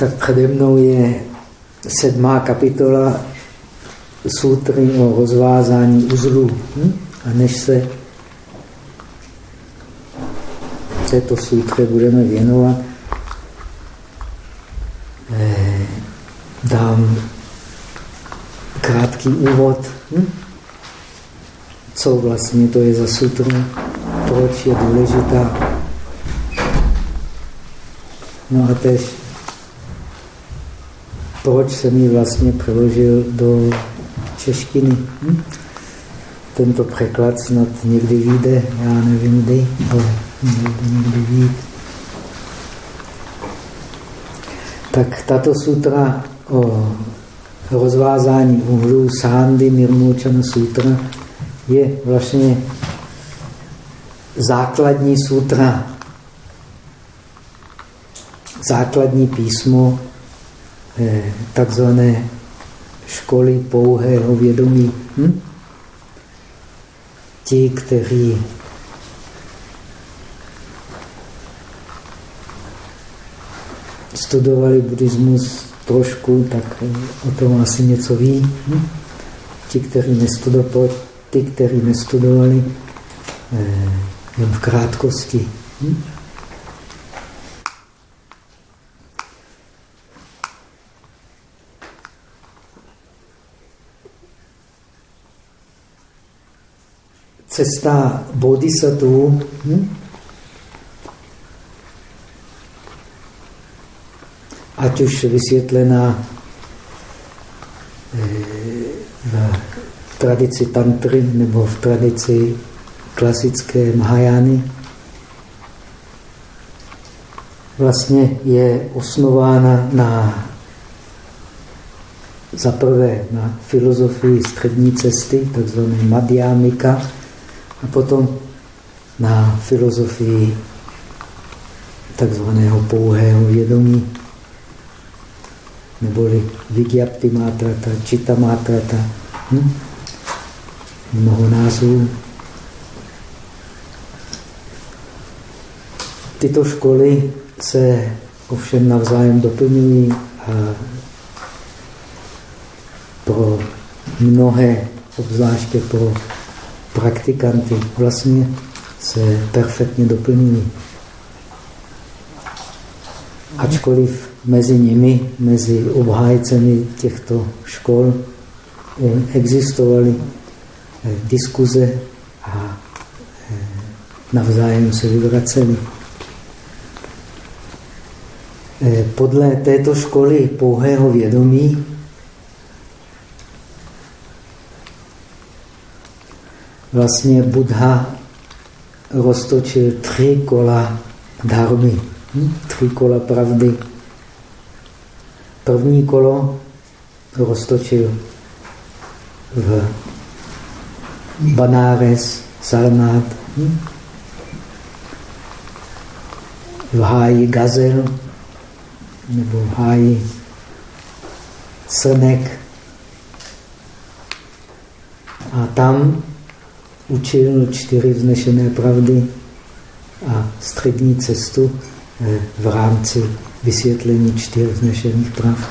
tak přede mnou je sedmá kapitola sutry o rozvázání uzlů. Hm? A než se této sutře budeme věnovat, eh, dám krátký úvod. Hm? Co vlastně to je za sutru, proč je důležitá. No a tež proč jsem ji vlastně přeložil do češtiny. Hm? Tento překlad snad někdy vyjde, já nevím kdy, ale by někdy vyjít. Tak tato sutra o rozvázání uhlů Sandy Nirmochana sutra je vlastně základní sutra, základní písmo takzvané školy pouhého vědomí. Hm? Ti, kteří studovali buddhismus trošku, tak o tom asi něco ví. Hm? Ti, kteří nestudovali, ty, kteří nestudovali, eh, jen v krátkosti. Hm? Cesta bodhisattva, hm? ať už vysvětlená eh, v tradici tantry nebo v tradici klasické Mahajány, vlastně je osnována na za prvé na filozofii střední cesty, takzvané Madhyamika, a potom na filozofii takzvaného pouhého vědomí, neboli Vigyapti Mátrata, Čita Mátrata, hm? mnoho názvů. Tyto školy se ovšem navzájem doplňují a pro mnohé, obzvláště pro praktikanty vlastně se perfektně doplňují. Ačkoliv mezi nimi, mezi obhájcemi těchto škol existovaly eh, diskuze a eh, navzájem se vyvraceli. Eh, podle této školy pouhého vědomí vlastně Buddha roztočil tři kola dharmy, hm? tři kola pravdy. První kolo roztočil v Banáres, Sarnát, hm? v háji Gazel nebo v háji Srnek. A tam učil čtyři vznešené pravdy a střední cestu eh, v rámci vysvětlení čtyř vznešených pravd.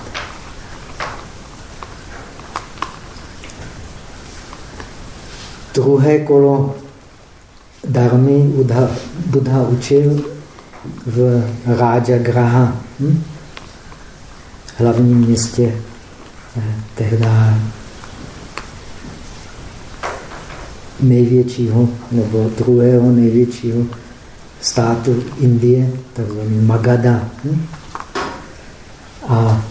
Druhé kolo darmy Buddha, Buddha učil v Rája Graha, hm? hlavním městě eh, tehdy největšího nebo druhého největšího státu Indie, takzvaný Magadha. Hm? A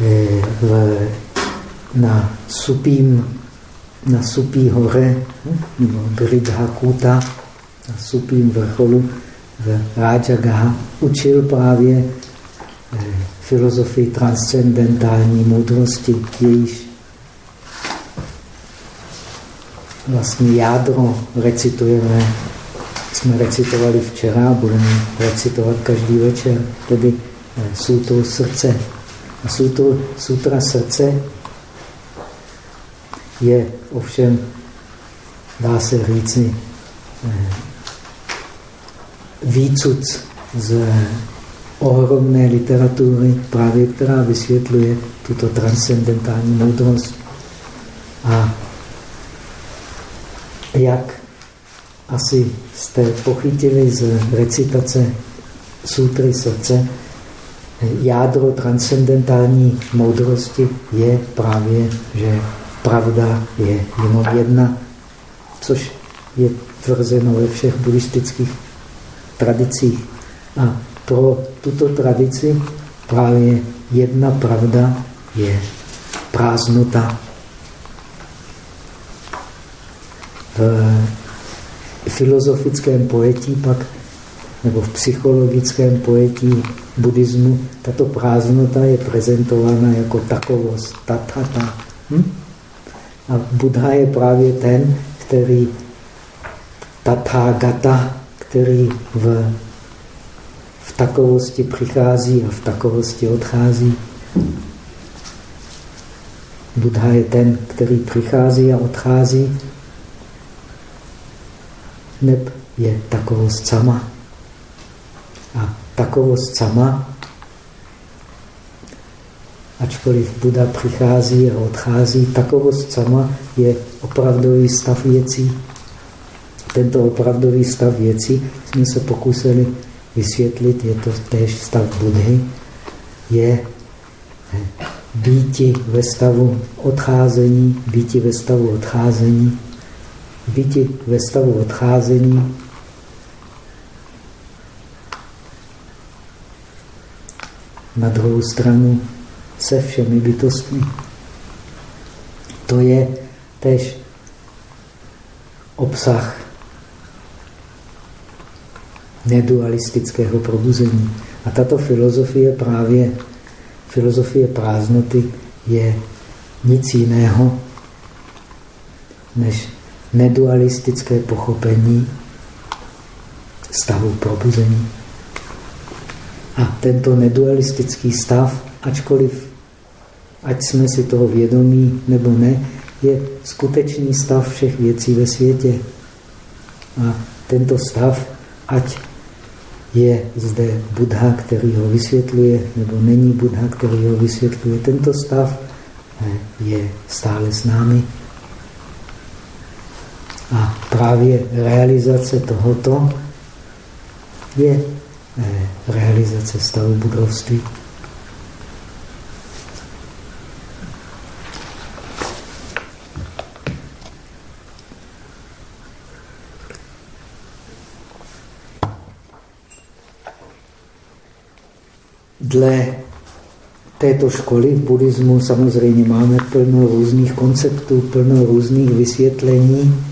e, v, na Supím, na Supí hoře, hm? nebo Bridhakuta, na Supím vrcholu v Rajagaha učil právě e, filozofii transcendentální moudrosti, jejíž vlastně jádro recitujeme, jsme recitovali včera, budeme recitovat každý večer, tedy eh, sutru srdce. A sutru, sutra srdce je ovšem, dá se říci, eh, výcud z ohromné literatury, právě která vysvětluje tuto transcendentální moudrost. A jak asi jste pochytili z recitace sutry srdce, jádro transcendentální moudrosti je právě, že pravda je jenom jedna, což je tvrzeno ve všech buddhistických tradicích. A pro tuto tradici právě jedna pravda je prázdnota. V filozofickém pojetí pak, nebo v psychologickém pojetí buddhismu, tato prázdnota je prezentována jako takovost, tatata. Hm? A Buddha je právě ten, který tathagata, který v, v takovosti přichází a v takovosti odchází. Buddha je ten, který přichází a odchází, neb je takovost sama. A takovost sama, ačkoliv Buddha přichází a odchází, takovost sama je opravdový stav věcí. Tento opravdový stav věcí jsme se pokusili vysvětlit, je to též stav Budhy, je býti ve stavu odcházení, býti ve stavu odcházení, býti ve stavu odcházení na druhou stranu se všemi bytostmi. To je tež obsah nedualistického probuzení. A tato filozofie právě, filozofie prázdnoty je nic jiného než nedualistické pochopení stavu probuzení. A tento nedualistický stav, ačkoliv, ať jsme si toho vědomí nebo ne, je skutečný stav všech věcí ve světě. A tento stav, ať je zde Buddha, který ho vysvětluje, nebo není Buddha, který ho vysvětluje. Tento stav je stále s námi. A právě realizace tohoto je eh, realizace stavu budovství. Dle této školy v buddhismu samozřejmě máme plno různých konceptů, plno různých vysvětlení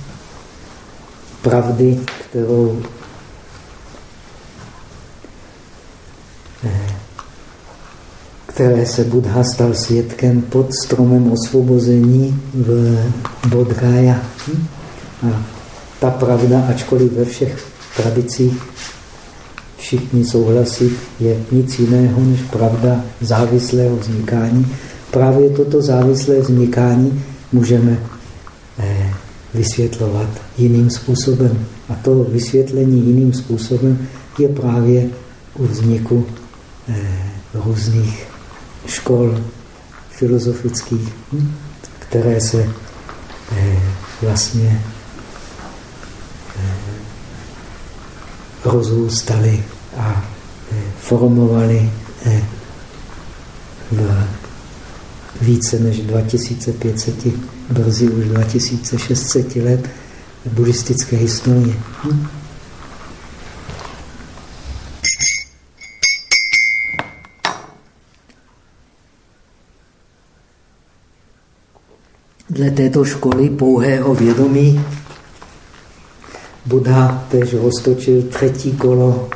pravdy, kterou eh, které se Buddha stal svědkem pod stromem osvobození v Bodhgaya. Hm? A ta pravda, ačkoliv ve všech tradicích všichni souhlasí, je nic jiného než pravda závislého vznikání. Právě toto závislé vznikání můžeme vysvětlovat jiným způsobem. A to vysvětlení jiným způsobem je právě u vzniku eh, různých škol filozofických, hm, které se eh, vlastně rozrůstali a e, formovali e, v více než 2500, brzy už 2600 let buddhistické historie. Hm? Dle této školy pouhého vědomí Buddha tež roztočil třetí kolo.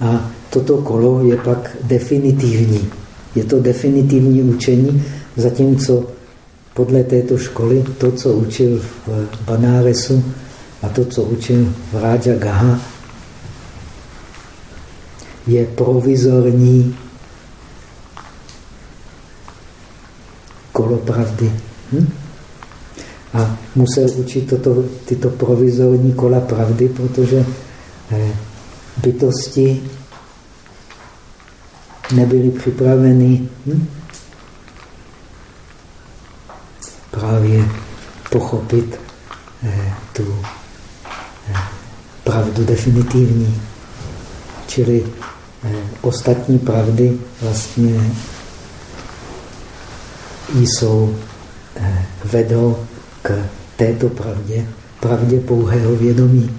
A toto kolo je pak definitivní. Je to definitivní učení, zatímco podle této školy to, co učil v Banáresu a to, co učil v Raja Gaha, je provizorní kolo pravdy. Hm? A musel učit toto, tyto provizorní kola pravdy, protože eh, bytosti nebyli připraveni hm? právě pochopit eh, tu eh, pravdu definitivní. Čili eh, ostatní pravdy vlastně jsou, eh, vedou k této pravdě, pravdě pouhého vědomí.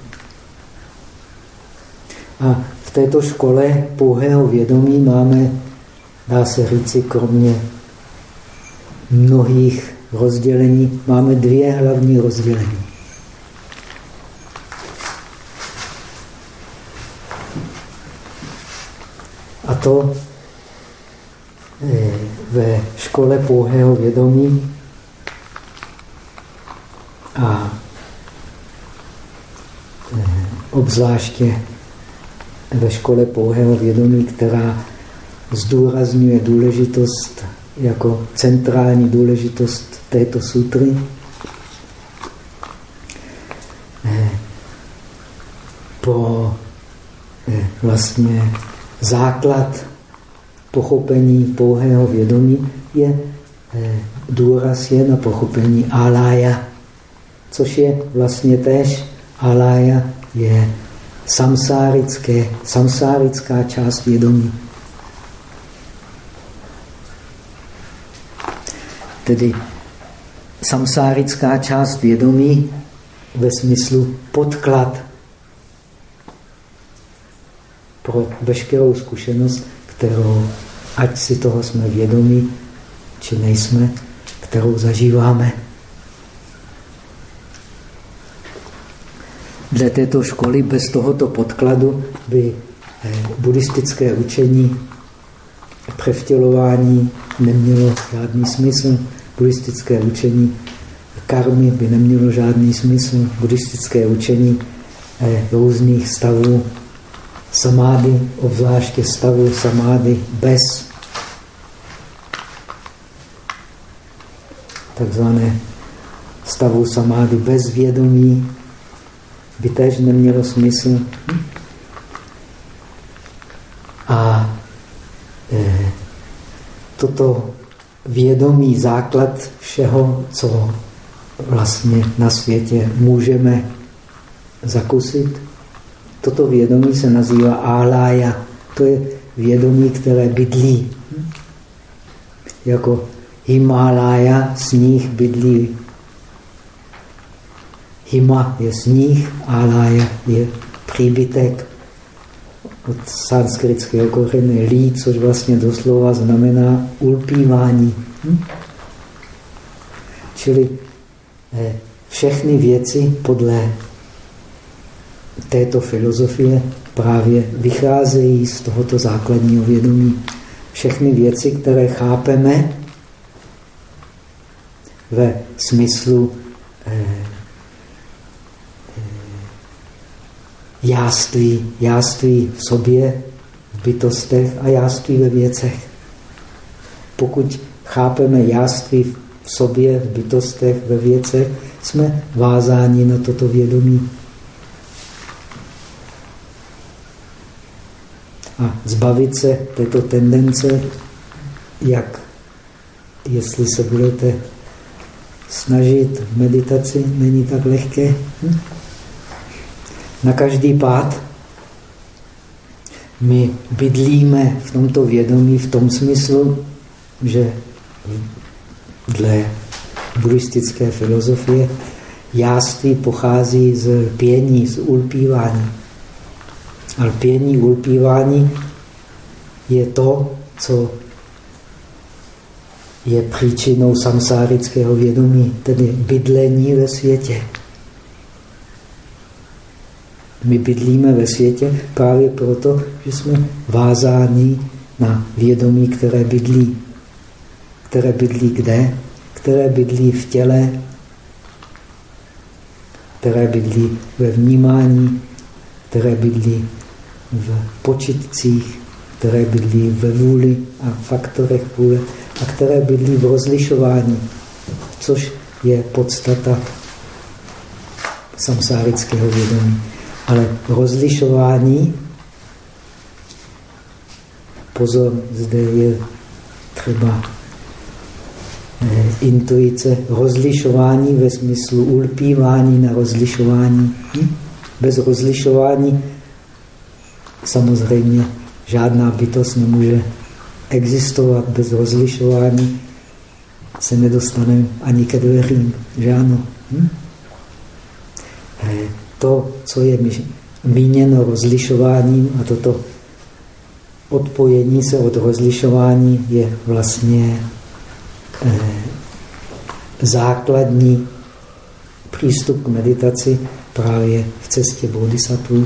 A této škole pouhého vědomí máme, dá se říci, kromě mnohých rozdělení, máme dvě hlavní rozdělení. A to eh, ve škole pouhého vědomí a eh, obzvláště ve škole pouhého vědomí, která zdůrazňuje důležitost jako centrální důležitost této sutry. Eh, po eh, vlastně základ pochopení pouhého vědomí je důraz je na pochopení alája, což je vlastně též alája je samsárické, samsárická část vědomí. Tedy samsárická část vědomí ve smyslu podklad pro veškerou zkušenost, kterou, ať si toho jsme vědomí, či nejsme, kterou zažíváme. Dle této školy bez tohoto podkladu by eh, buddhistické učení převtělování nemělo žádný smysl. Buddhistické učení karmy by nemělo žádný smysl. Buddhistické učení eh, různých stavů samády, obzvláště stavu samády bez takzvané stavu samády bez vědomí, by tež nemělo smysl. A e, toto vědomý základ všeho, co vlastně na světě můžeme zakusit, toto vědomí se nazývá álája. To je vědomí, které bydlí. Jako Himalaya, sníh bydlí Hima je sníh, alaya je příbytek od sanskritského kořeny lí, což vlastně doslova znamená ulpívání. Hm? Čili eh, všechny věci podle této filozofie právě vycházejí z tohoto základního vědomí. Všechny věci, které chápeme ve smyslu eh, jáství, jáství v sobě, v bytostech a jáství ve věcech. Pokud chápeme jáství v sobě, v bytostech, ve věcech, jsme vázáni na toto vědomí. A zbavit se této tendence, jak jestli se budete snažit v meditaci, není tak lehké. Hm? Na každý pád my bydlíme v tomto vědomí v tom smyslu, že dle buddhistické filozofie jáství pochází z pění, z ulpívání. Ale pění, ulpívání je to, co je příčinou samsárického vědomí, tedy bydlení ve světě. My bydlíme ve světě právě proto, že jsme vázáni na vědomí, které bydlí. Které bydlí kde? Které bydlí v těle, které bydlí ve vnímání, které bydlí v počitcích, které bydlí ve vůli a faktorech vůle a které bydlí v rozlišování, což je podstata samsárického vědomí. Ale rozlišování pozor, zde je třeba eh, intuice rozlišování ve smyslu ulpívání na rozlišování. Hm? Bez rozlišování samozřejmě žádná bytost nemůže existovat bez rozlišování, se nedostaneme ani ke dveřím, že ano. Hm? To, co je míněno rozlišováním a toto odpojení se od rozlišování je vlastně eh, základní přístup k meditaci právě v cestě bodhisattva,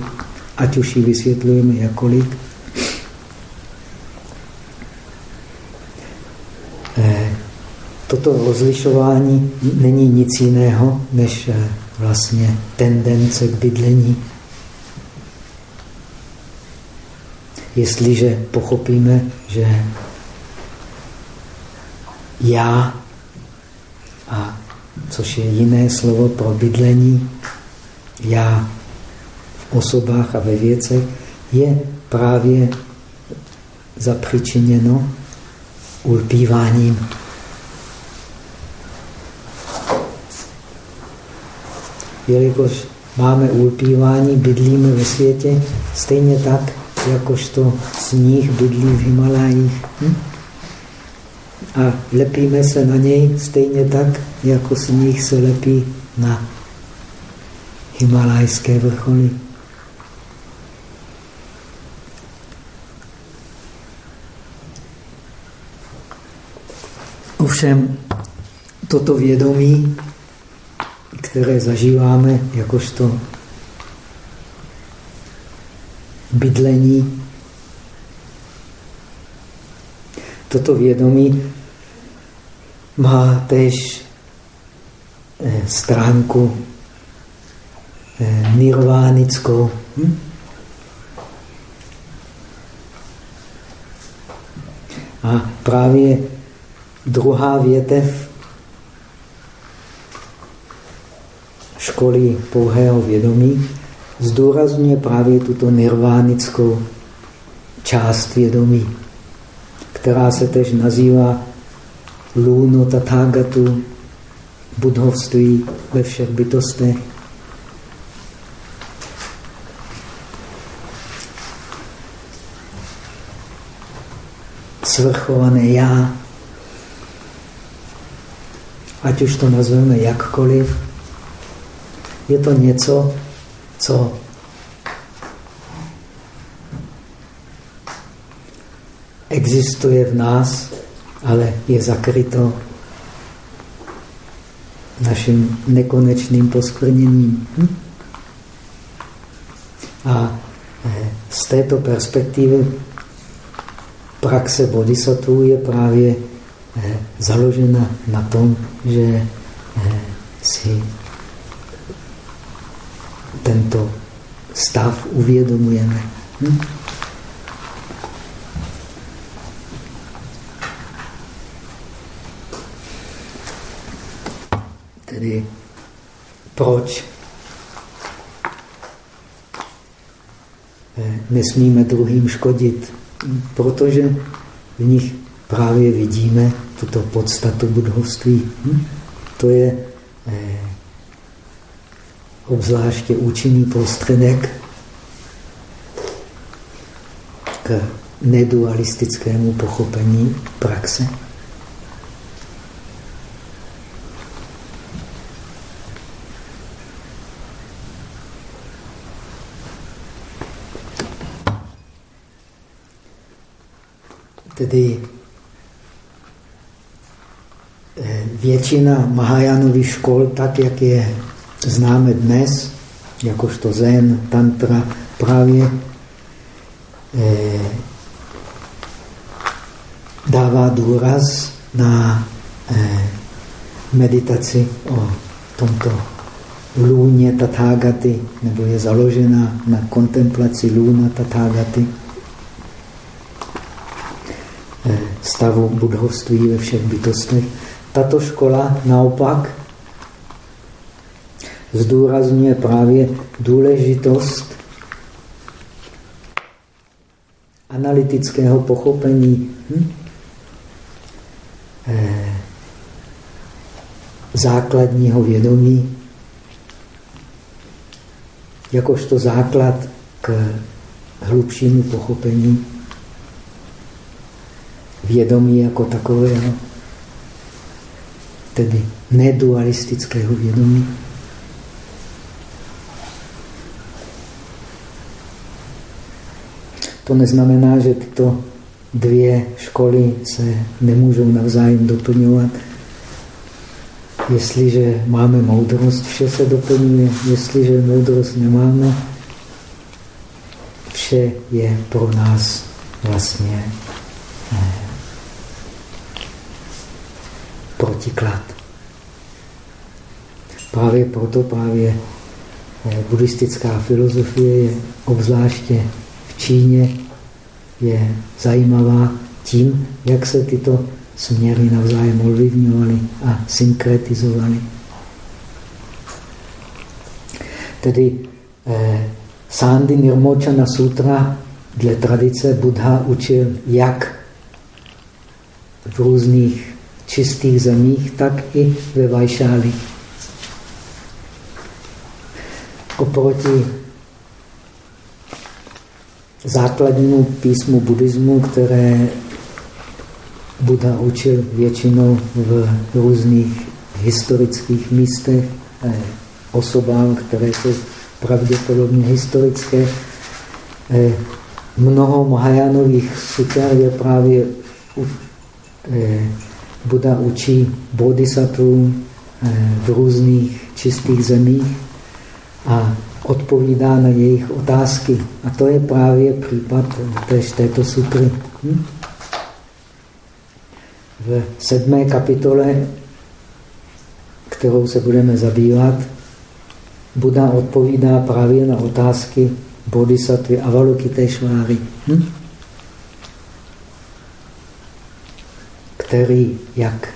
ať už ji vysvětlujeme jakkoliv. Toto rozlišování není nic jiného, než eh, vlastně tendence k bydlení. Jestliže pochopíme, že já, a což je jiné slovo pro bydlení, já v osobách a ve věcech, je právě zapřičiněno ulpíváním. Jelikož máme ulpívání, bydlíme ve světě, stejně tak, jakožto sníh bydlí v Himalajích. Hm? A lepíme se na něj stejně tak, jako sníh se lepí na himalajské vrcholy. Ovšem, toto vědomí, které zažíváme jakožto bydlení, toto vědomí má tež eh, stránku eh, nirvánickou. Hm? A právě druhá větev školy pouhého vědomí zdůrazňuje právě tuto nirvánickou část vědomí, která se tež nazývá lůno tathagatu, budhovství ve všech bytostech. Svrchované já, ať už to nazveme jakkoliv, je to něco, co existuje v nás, ale je zakryto naším nekonečným poskvrněním. Hm? A eh, z této perspektivy praxe bodhisattva je právě eh, založena na tom, že eh, si tento stav uvědomujeme. Hm? Tedy proč eh, nesmíme druhým škodit? Protože v nich právě vidíme tuto podstatu budhovství. Hm? To je eh, obzvláště účinný prostředek k nedualistickému pochopení praxe. Tedy eh, většina Mahajánových škol, tak jak je známe dnes, jakožto zen, tantra, právě eh, dává důraz na eh, meditaci o tomto lůně tathagaty, nebo je založena na kontemplaci lůna tathagaty, eh, stavu budhovství ve všech bytostech. Tato škola naopak zdůrazňuje právě důležitost analytického pochopení hm? eh, základního vědomí, jakožto základ k hlubšímu pochopení vědomí jako takového, tedy nedualistického vědomí. To neznamená, že tyto dvě školy se nemůžou navzájem doplňovat. Jestliže máme moudrost, vše se doplňuje. Jestliže moudrost nemáme, vše je pro nás vlastně eh, protiklad. Právě proto právě eh, buddhistická filozofie je obzvláště Číně je zajímavá tím, jak se tyto směry navzájem ovlivňovaly a synkretizovaly. Tedy eh, Sandy Nirmochana Sutra dle tradice Buddha učil jak v různých čistých zemích, tak i ve Vajšáli. Oproti základnímu písmu buddhismu, které Buddha učil většinou v různých historických místech, osobám, které jsou pravděpodobně historické. Eh, mnoho Mahajánových suter je právě eh, Buddha učí bodhisattvům v různých čistých zemích a odpovídá na jejich otázky. A to je právě případ též této sutry. Hm? V sedmé kapitole, kterou se budeme zabývat, Buddha odpovídá právě na otázky bodhisattvy Avalokiteshváry, hm? který, jak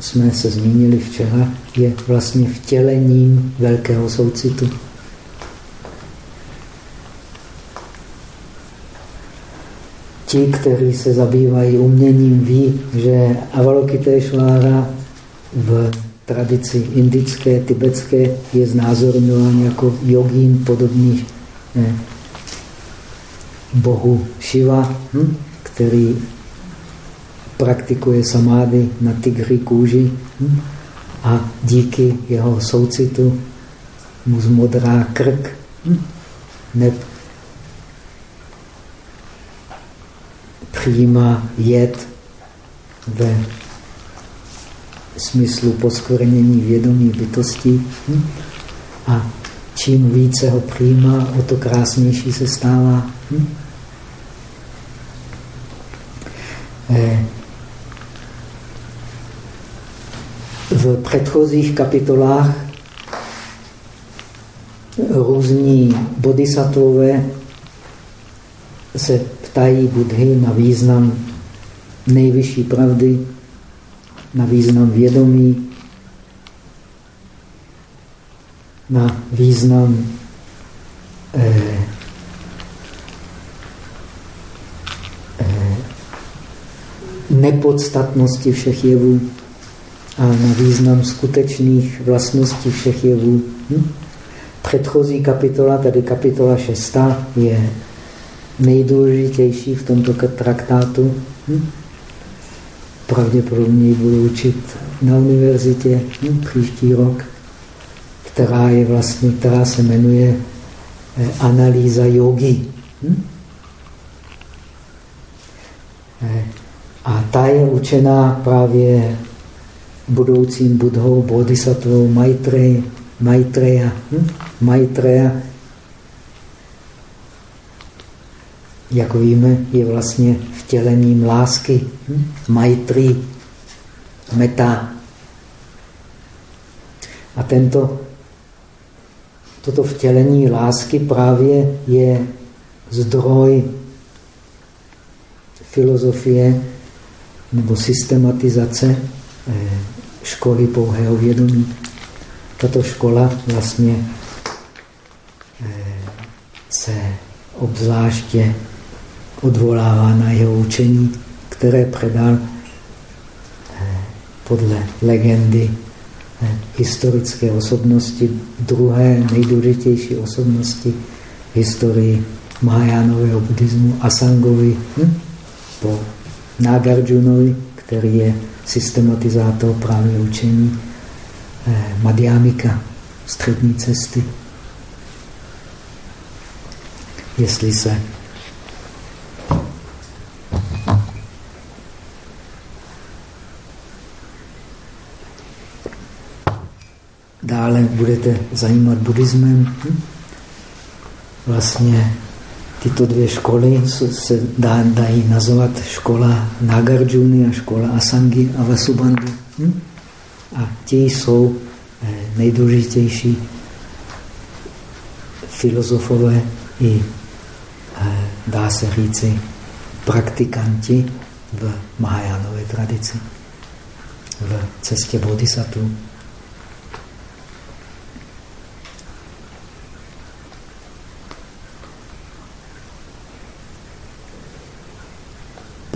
jsme se zmínili včera, je vlastně vtělením velkého soucitu. Ti, kteří se zabývají uměním, ví, že Avalokiteshvara v tradici indické, tibetské je znázorňován jako jogín podobný eh, bohu Shiva, hm, který praktikuje samády na tigry kůži hm? a díky jeho soucitu mu zmodrá krk, hm? neb přijímá jed ve smyslu poskvrnění vědomí bytosti hm? a čím více ho přijímá, o to krásnější se stává. Eh, v předchozích kapitolách různí bodhisattvové se ptají Budhy na význam nejvyšší pravdy, na význam vědomí, na význam eh, eh, nepodstatnosti všech jevů a na význam skutečných vlastností všech jevů. Hm? Předchozí kapitola, tedy kapitola 6, je nejdůležitější v tomto traktátu. Hm? Pravděpodobně ji budu učit na univerzitě hm? příští rok, která, je vlastně, která se jmenuje eh, analýza jogy. Hm? Eh, a ta je učená právě budoucím budhou, bodhisattvou Maitreya. Maitreya, hm? Maitreya jak víme, je vlastně vtělením lásky. Hm? Maitri, meta. A tento, toto vtělení lásky právě je zdroj filozofie nebo systematizace eh, školy pouhého vědomí. Tato škola vlastně eh, se obzvláště odvolává na jeho učení, které předal eh, podle legendy eh, historické osobnosti, druhé nejdůležitější osobnosti historii Mahajánového buddhismu, Asangovi, hm? po Nagarjunovi, který je systematizátor právě učení eh, Madhyamika, střední cesty. Jestli se dále budete zajímat buddhismem, hm? vlastně tyto dvě školy se dá, dají nazvat škola Nagarjuna a škola Asangi a Vasubandhu. Hm? A ti jsou eh, nejdůležitější filozofové i, eh, dá se říci, praktikanti v Mahajánové tradici, v cestě bodhisattva.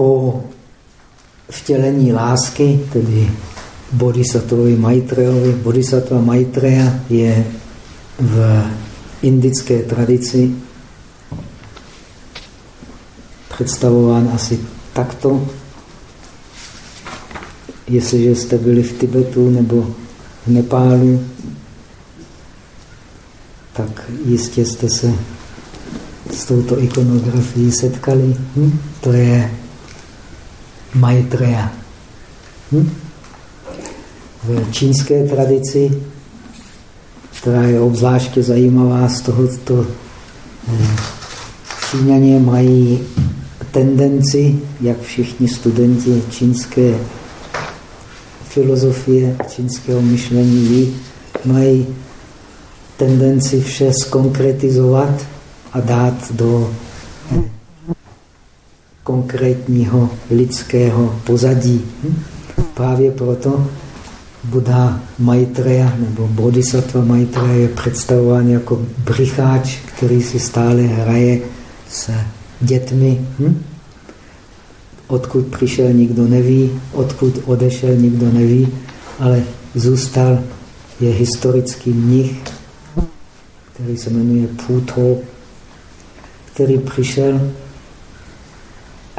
Po vtělení lásky, tedy Bodhisattvovi Maitreyovi. Bodhisattva Maitreya je v indické tradici představován asi takto. Jestliže jste byli v Tibetu nebo v Nepálu, tak jistě jste se s touto ikonografií setkali. Hm? To je Maitreya. Hm? V čínské tradici, která je obzvláště zajímavá z tohoto, eh, Číňané mají tendenci, jak všichni studenti čínské filozofie, čínského myšlení ví, mají tendenci vše skonkretizovat a dát do konkrétního lidského pozadí. Hm? Právě proto Buddha Maitreya nebo Bodhisattva Maitreya je představován jako bricháč, který si stále hraje s dětmi. Hm? Odkud přišel, nikdo neví, odkud odešel, nikdo neví, ale zůstal, je historický mnich, který se jmenuje Phuto, který přišel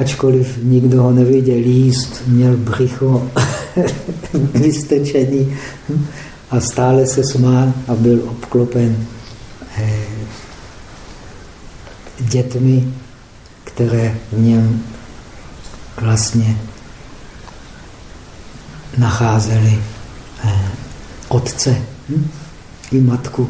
ačkoliv nikdo ho neviděl jíst, měl břicho vystečený a stále se smál a byl obklopen eh, dětmi, které v něm vlastně nacházeli eh, otce hm? i matku.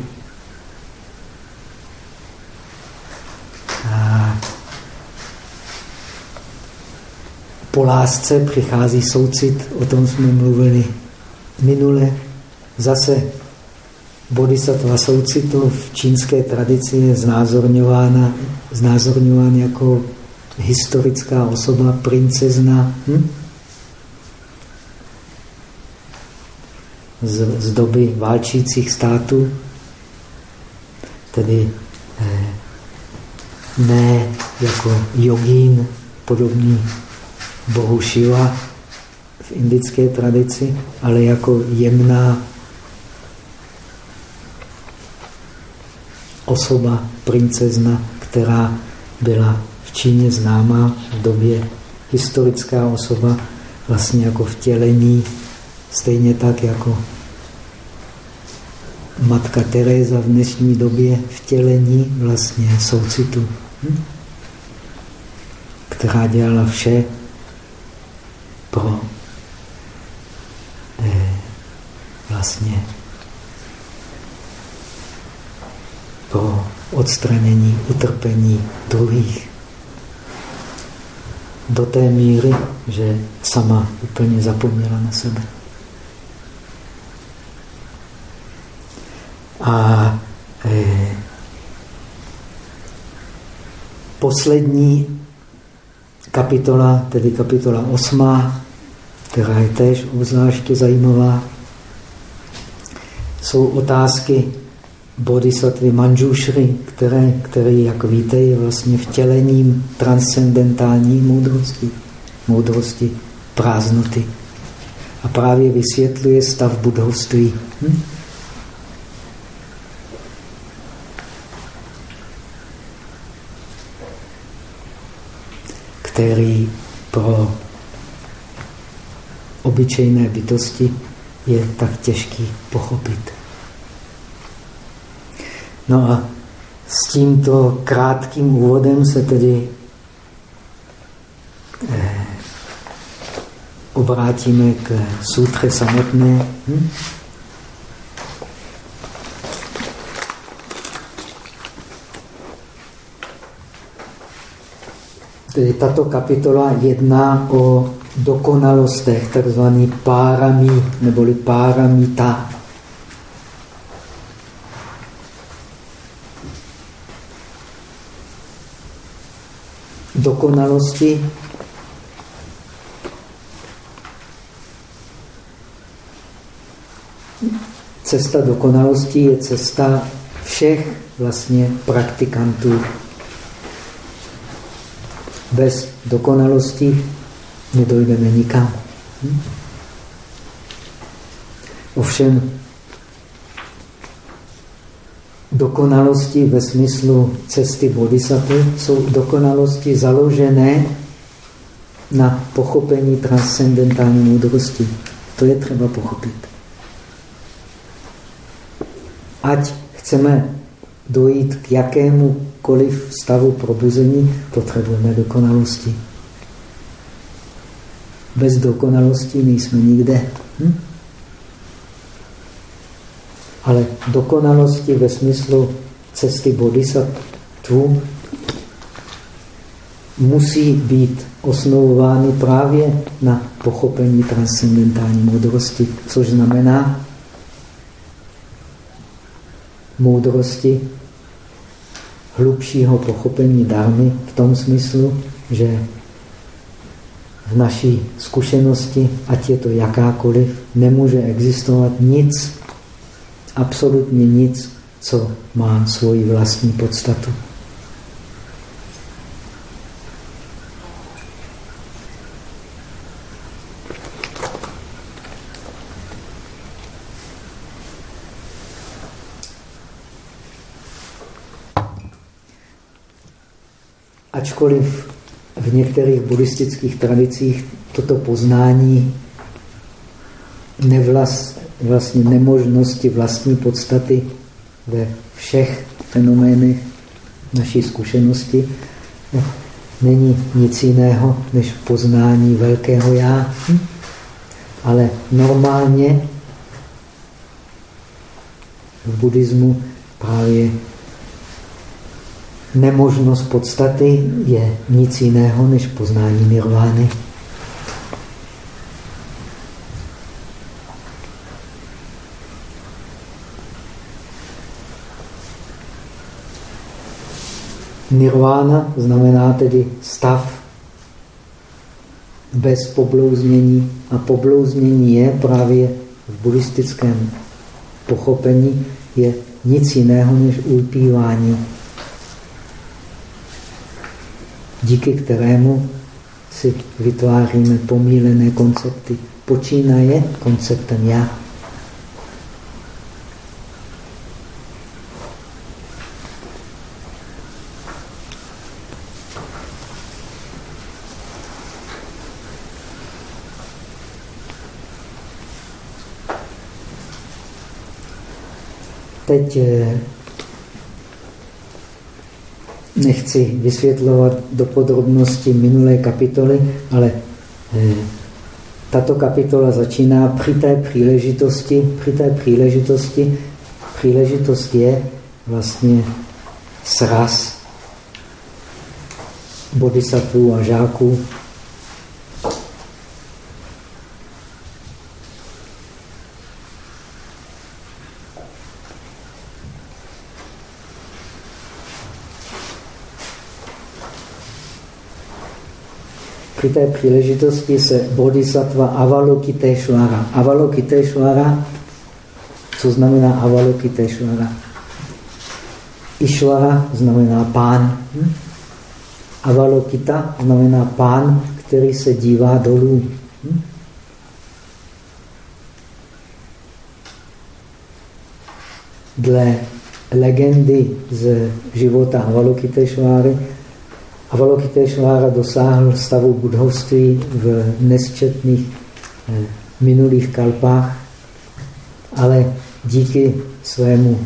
Po lásce přichází soucit, o tom jsme mluvili minule. Zase bodhisattva soucitu v čínské tradici je znázorňována, znázorňován jako historická osoba, princezna. Hm? Z, z doby válčících států, tedy eh, ne jako jogín, podobný bohu Shiva v indické tradici, ale jako jemná osoba, princezna, která byla v Číně známá v době historická osoba, vlastně jako vtělení, stejně tak jako matka Teresa v dnešní době vtělení vlastně soucitu, hm? která dělala vše pro eh, vlastně pro odstranění utrpení druhých do té míry, že sama úplně zapomněla na sebe. A eh, poslední kapitola, tedy kapitola osmá, která je též obzvláště zajímavá, jsou otázky bodhisattvy Manjushri, které, který, jak víte, je vlastně vtělením transcendentální moudrosti, moudrosti prázdnoty. A právě vysvětluje stav budovství. Hm? Který pro obyčejné bytosti je tak těžký pochopit. No a s tímto krátkým úvodem se tedy eh, obrátíme k sutře samotné. Hm? Tedy tato kapitola jedná o dokonalostech, takzvaný párami, neboli páramita. Dokonalosti Cesta dokonalosti je cesta všech vlastně praktikantů. Bez dokonalosti nedojdeme nikam. Hm? Ovšem, dokonalosti ve smyslu cesty bodhisattva jsou dokonalosti založené na pochopení transcendentální moudrosti. To je třeba pochopit. Ať chceme dojít k jakémukoliv stavu probuzení, potřebujeme dokonalosti. Bez dokonalosti nejsme nikde. Hm? Ale dokonalosti ve smyslu cesty bodhisattva musí být osnovovány právě na pochopení transcendentální moudrosti, což znamená moudrosti hlubšího pochopení dármy v tom smyslu, že v naší zkušenosti, ať je to jakákoliv, nemůže existovat nic, absolutně nic, co má svoji vlastní podstatu. Ačkoliv v některých buddhistických tradicích toto poznání nevlast, vlastně nemožnosti vlastní podstaty ve všech fenoménech naší zkušenosti není nic jiného než poznání velkého já. Ale normálně v buddhismu právě nemožnost podstaty je nic jiného než poznání nirvány. Nirvána znamená tedy stav bez poblouznění. A poblouznění je právě v buddhistickém pochopení je nic jiného než ulpívání díky kterému si vytváříme pomílené koncepty. Počínaje konceptem já. Teď eh, nechci vysvětlovat do podrobnosti minulé kapitoly, ale eh, tato kapitola začíná při té příležitosti. Při té příležitosti příležitost je vlastně sraz bodhisattvů a žáků při té příležitosti se bodhisattva Avalokiteshvara. Avalokiteshvara, co znamená Avalokiteshvara? Išvara znamená pán. Hm? Avalokita znamená pán, který se dívá dolů. Hm? Dle legendy z života Avalokiteshváry Avalokiteshvára dosáhl stavu budhovství v nesčetných eh, minulých kalpách, ale díky svému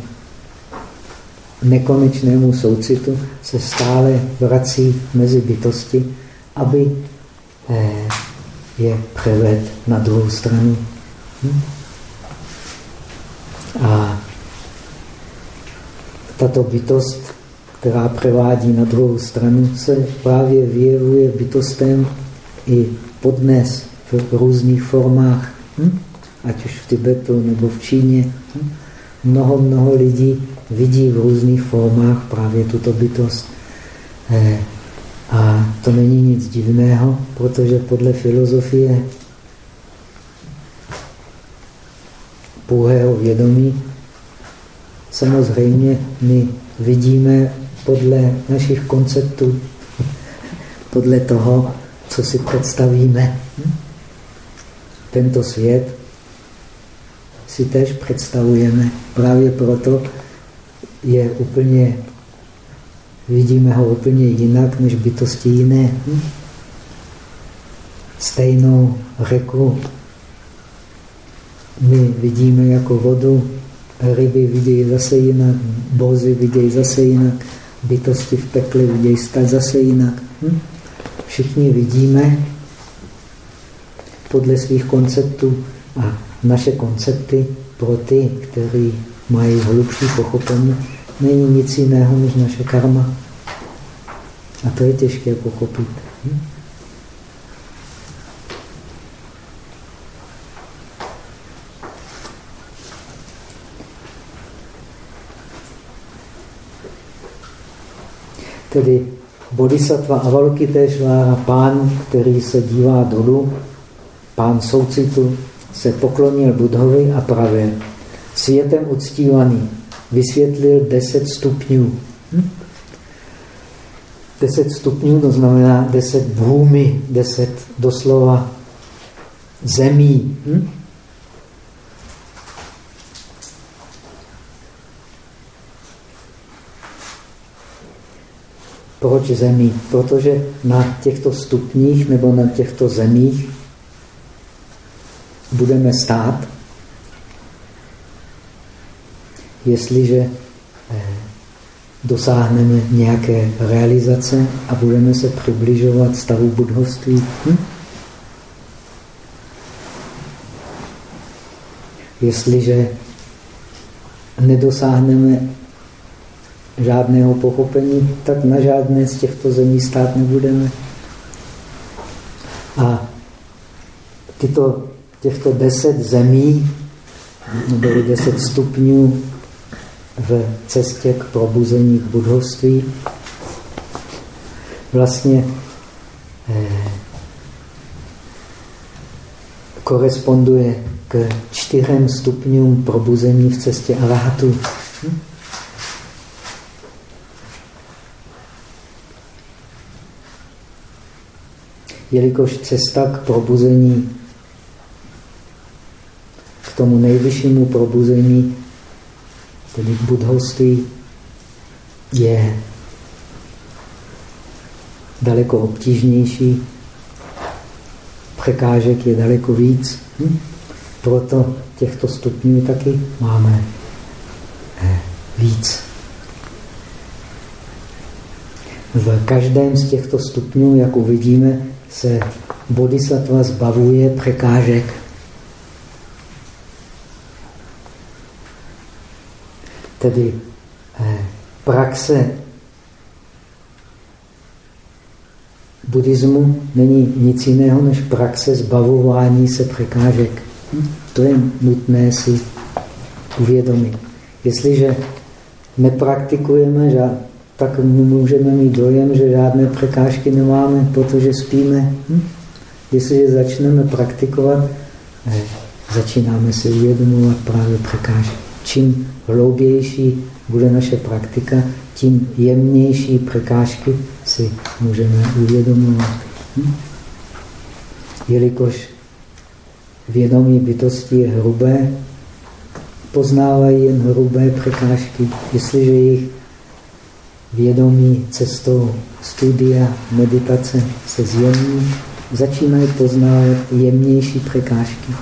nekonečnému soucitu se stále vrací mezi bytosti, aby eh, je převed na druhou stranu. Hm? A tato bytost, která převádí na druhou stranu, se právě vyjevuje bytostem i podnes v různých formách, hm? ať už v Tibetu nebo v Číně. Hm? Mnoho, mnoho lidí vidí v různých formách právě tuto bytost. Eh, a to není nic divného, protože podle filozofie pouhého vědomí samozřejmě my vidíme podle našich konceptů, podle toho, co si představíme. Tento svět si tež představujeme. Právě proto je úplně, vidíme ho úplně jinak než bytosti jiné. Stejnou řeku my vidíme jako vodu, ryby vidějí zase jinak, bozy vidějí zase jinak, bytosti v pekle vidějí zase jinak. Všichni vidíme podle svých konceptů a naše koncepty pro ty, kteří mají hlubší pochopení, není nic jiného než naše karma. A to je těžké pochopit. Hm? Tedy bodhisattva Avalokiteshvara, pán, který se dívá dolů, pán soucitu, se poklonil Budhovi a pravil. Světem uctívaný vysvětlil deset stupňů. Hm? Deset stupňů, to znamená deset bhůmy, deset doslova zemí. Hm? Proč zemí? Protože na těchto stupních nebo na těchto zemích budeme stát, jestliže eh, dosáhneme nějaké realizace a budeme se přibližovat stavu budhovství. Hm? Jestliže nedosáhneme žádného pochopení, tak na žádné z těchto zemí stát nebudeme. A tyto, těchto deset zemí, byly deset stupňů v cestě k probuzení k budhovství, vlastně eh, koresponduje k čtyřem stupňům probuzení v cestě arahatu. Hm? Jelikož cesta k probuzení, k tomu nejvyššímu probuzení, tedy k budhovství, je daleko obtížnější, překážek je daleko víc. Hm? Proto těchto stupňů taky máme eh, víc. V každém z těchto stupňů, jak uvidíme, se bodhisattva zbavuje překážek. Tedy eh, praxe buddhismu není nic jiného než praxe zbavování se překážek. Hm? To je nutné si uvědomit. Jestliže nepraktikujeme tak my můžeme mít dojem, že žádné překážky nemáme, protože spíme. Hm? Jestliže začneme praktikovat, eh, začínáme si uvědomovat právě překážky. Čím hloubější bude naše praktika, tím jemnější překážky si můžeme uvědomovat. Hm? Jelikož vědomí bytosti je hrubé, poznávají jen hrubé překážky. Jestliže jich vědomí cestou studia, meditace se zjemní, začínají poznávat jemnější překážky.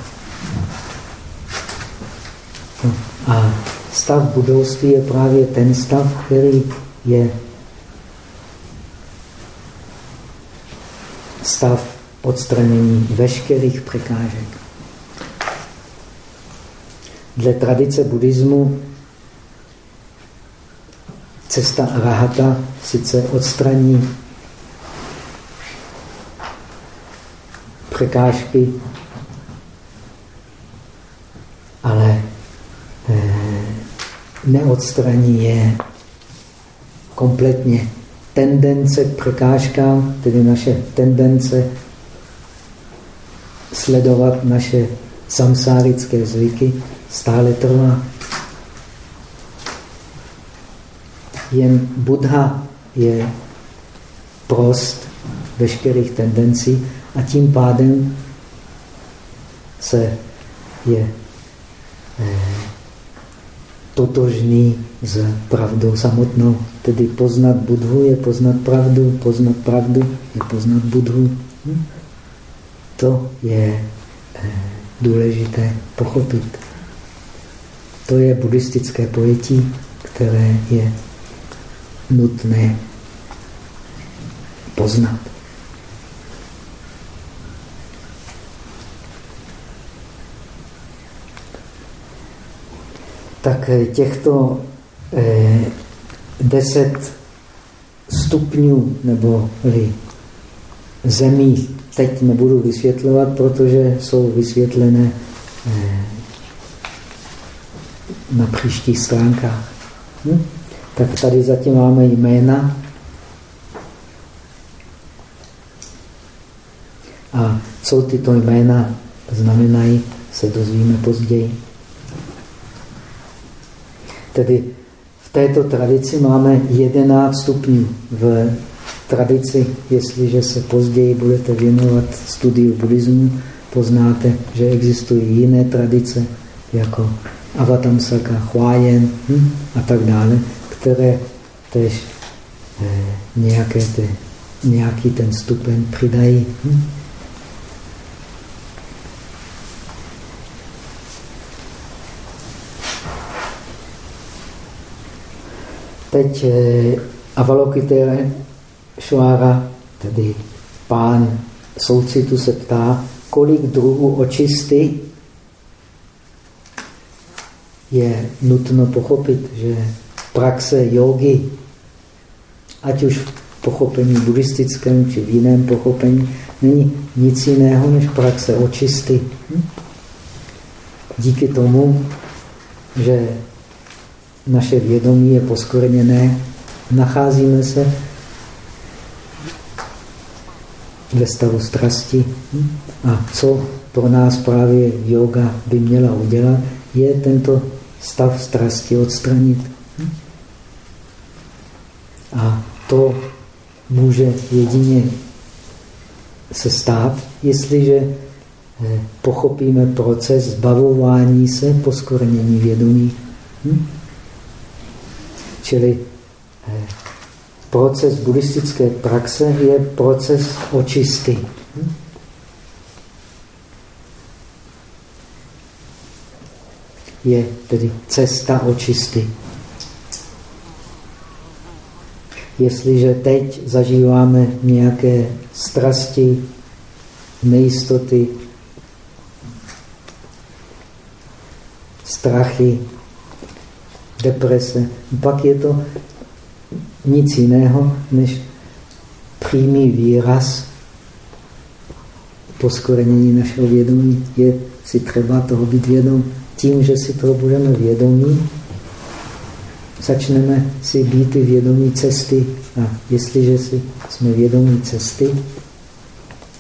A stav budouctví je právě ten stav, který je stav odstranění veškerých překážek. Dle tradice buddhismu cesta rahata sice odstraní překážky, ale eh, neodstraní je kompletně. Tendence k překážkám, tedy naše tendence sledovat naše samsárické zvyky, stále trvá. Jen Buddha je prost veškerých tendencí a tím pádem se je eh, totožný s pravdou samotnou. Tedy poznat Budhu je poznat pravdu, poznat pravdu je poznat Budhu. Hm? To je eh, důležité pochopit. To je buddhistické pojetí, které je nutné poznat. Tak těchto eh, deset stupňů nebo zemí teď nebudu vysvětlovat, protože jsou vysvětlené eh, na příštích stránkách. Hm? Tak tady zatím máme jména. A co tyto jména znamenají, se dozvíme později. Tedy v této tradici máme 11 stupňů. V tradici, jestliže se později budete věnovat studiu buddhismu, poznáte, že existují jiné tradice, jako Avatamsaka, Huayen hm, a tak dále, které tež eh, nějaké te, nějaký ten stupeň přidají. Hm. Teď eh, Avalokitera Švára, tedy pán soucitu se ptá, kolik druhů očisty je nutno pochopit, že praxe jogy, ať už v pochopení buddhistickém či v jiném pochopení, není nic jiného než praxe očisty. Hm? Díky tomu, že naše vědomí je poskorněné, nacházíme se ve stavu strasti. Hm? A co pro nás právě yoga by měla udělat, je tento stav strasti odstranit. A to může jedině se stát, jestliže eh, pochopíme proces zbavování se poskornění vědomí. Hm? Čili eh, proces buddhistické praxe je proces očisty. Hm? je tedy cesta očisty. Jestliže teď zažíváme nějaké strasti, nejistoty, strachy, deprese, pak je to nic jiného, než přímý výraz poskorenění našeho vědomí. Je si třeba toho být vědom tím, že si toho budeme vědomí, začneme si být vědomí cesty. A jestliže si jsme vědomí cesty,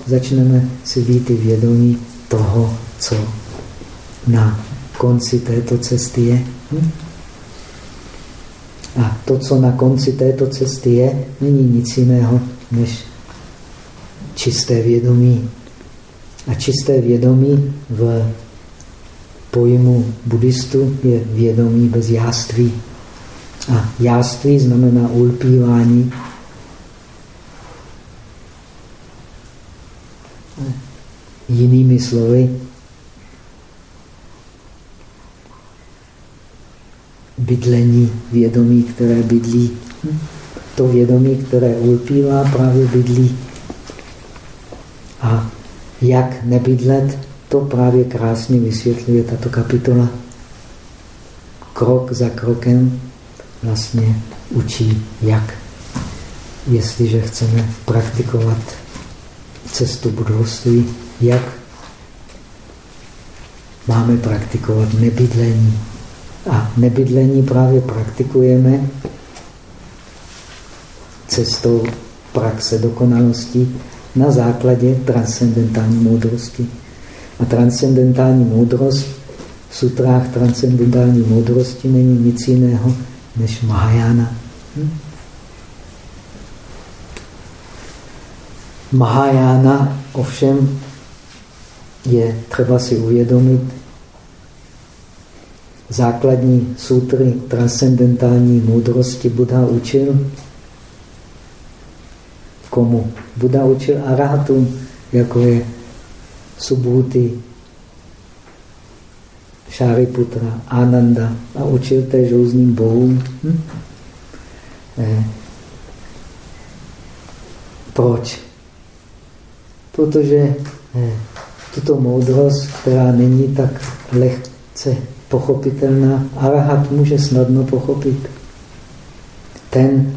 začneme si být vědomí toho, co na konci této cesty je. Hm? A to, co na konci této cesty je, není nic jiného než čisté vědomí. A čisté vědomí v pojmu buddhistů je vědomí bez jáství. A jáství znamená ulpívání. Jinými slovy, bydlení vědomí, které bydlí. To vědomí, které ulpívá, právě bydlí. A jak nebydlet, to právě krásně vysvětluje tato kapitola. Krok za krokem vlastně učí, jak, jestliže chceme praktikovat cestu budovství, jak máme praktikovat nebydlení. A nebydlení právě praktikujeme cestou praxe dokonalosti na základě transcendentální moudrosti. A transcendentální moudrost v sutrách transcendentální moudrosti není nic jiného než Mahajana. Hm? Mahajana ovšem je třeba si uvědomit, základní sutry transcendentální moudrosti Buddha učil komu? Buddha učil arahatům, jako je Subhuti, Šáriputra, Ananda a učil též různým bohům. Hm? Eh. Proč? Protože eh, tuto moudrost, která není tak lehce pochopitelná, arahat může snadno pochopit. Ten,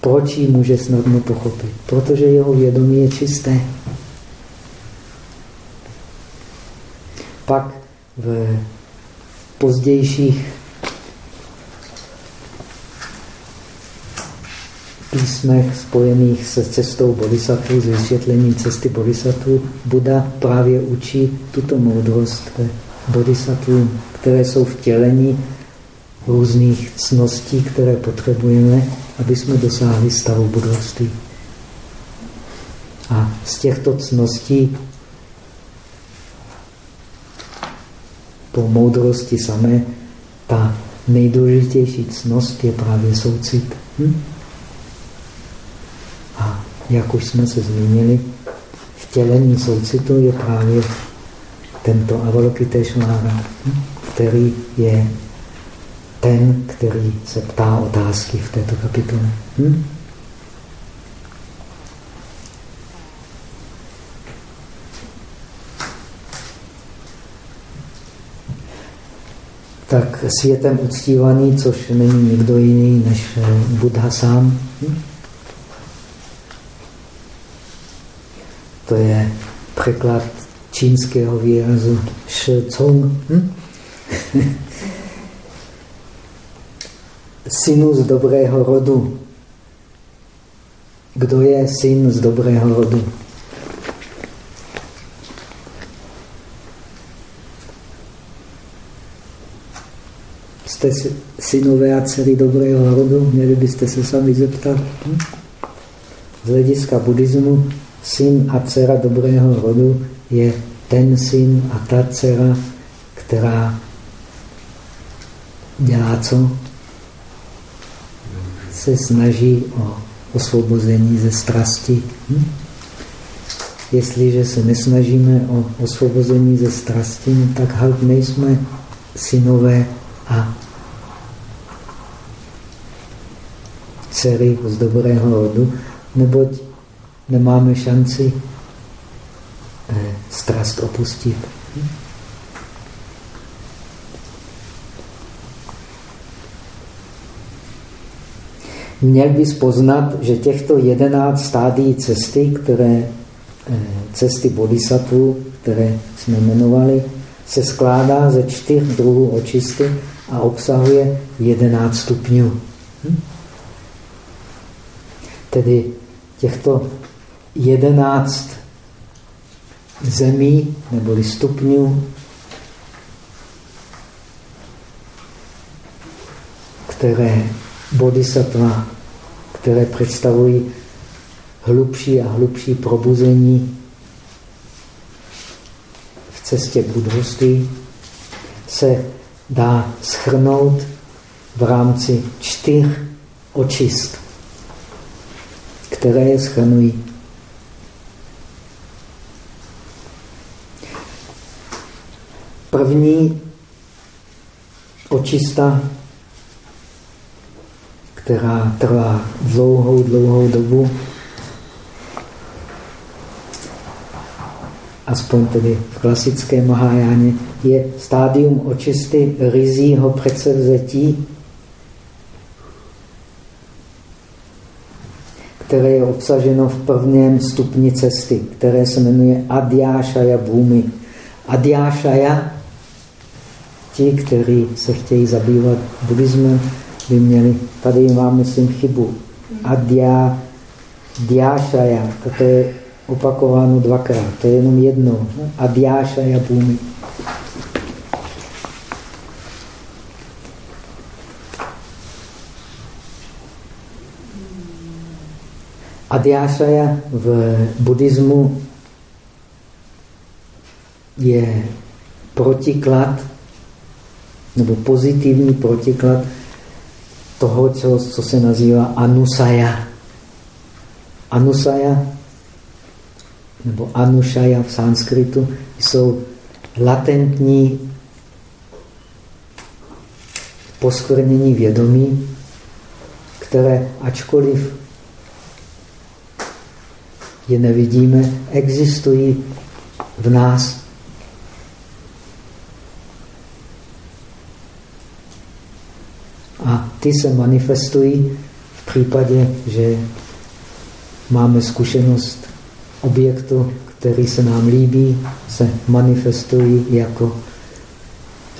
proč ji může snadno pochopit? Protože jeho vědomí je čisté. Pak v pozdějších písmech spojených se cestou bodhisattva, s vysvětlením cesty bodhisattva, Buddha právě učí tuto moudrost bodhisattvům, které jsou vtělení různých cností, které potřebujeme, aby jsme dosáhli stavu budovství. A z těchto cností po moudrosti samé ta nejdůležitější cnost je právě soucit. Hm? A jak už jsme se zmínili, vtělení soucitu je právě tento Avalokiteshvara, hm? který je ten, který se ptá otázky v této kapitole. Hm? Tak světem uctívaný, což není nikdo jiný než eh, Buddha sám. Hm? To je překlad čínského výrazu Shi Cong. Hm? synu z dobrého rodu. Kdo je syn z dobrého rodu? Jste synové a dcery dobrého rodu? Měli byste se sami zeptat. Hm? Z hlediska buddhismu syn a dcera dobrého rodu je ten syn a ta dcera, která dělá co? se snaží o osvobození ze strasti. Hm? Jestliže se nesnažíme o osvobození ze strasti, no tak halt nejsme synové a dcery z dobrého rodu, neboť nemáme šanci eh, strast opustit. Měl bys poznat, že těchto jedenáct stádií cesty, které, eh, cesty bodhisattva, které jsme jmenovali, se skládá ze čtyř druhů očisty a obsahuje jedenáct stupňů. Hm? Tedy těchto jedenáct zemí neboli stupňů, které bodhisattva, které představují hlubší a hlubší probuzení v cestě budhoství, se dá schrnout v rámci čtyř očist, které je schrnují. První očista, která trvá dlouhou, dlouhou dobu, aspoň tedy v klasické Mahajáně, je stádium očisty rizího předsevzetí, které je obsaženo v prvním stupni cesty, které se jmenuje Adhyášaya Bhumi. Adhyášaya, ti, kteří se chtějí zabývat buddhismem, by měli, tady mám, myslím, chybu. Adhyá, Dhyášaya, to je opakováno dvakrát, to je jenom jedno. Adhyášaya Bhumi. Adhyásaya v buddhismu je protiklad nebo pozitivní protiklad toho, co, co se nazývá anusaya. Anusaya nebo anushaya v sanskritu jsou latentní poskvrnění vědomí, které ačkoliv je nevidíme, existují v nás. A ty se manifestují v případě, že máme zkušenost objektu, který se nám líbí, se manifestují jako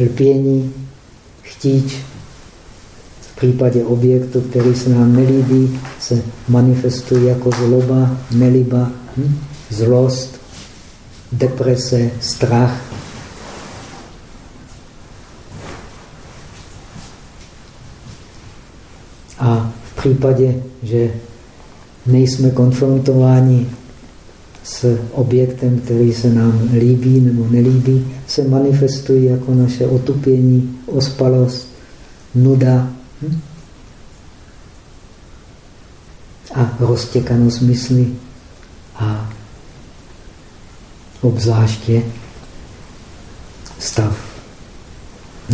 lpění, chtíč, případě objektu, který se nám nelíbí, se manifestuje jako zloba, neliba, hm? zlost, deprese, strach. A v případě, že nejsme konfrontováni s objektem, který se nám líbí nebo nelíbí, se manifestují jako naše otupění, ospalost, nuda? A roztěkanost mysli a obzvláště stav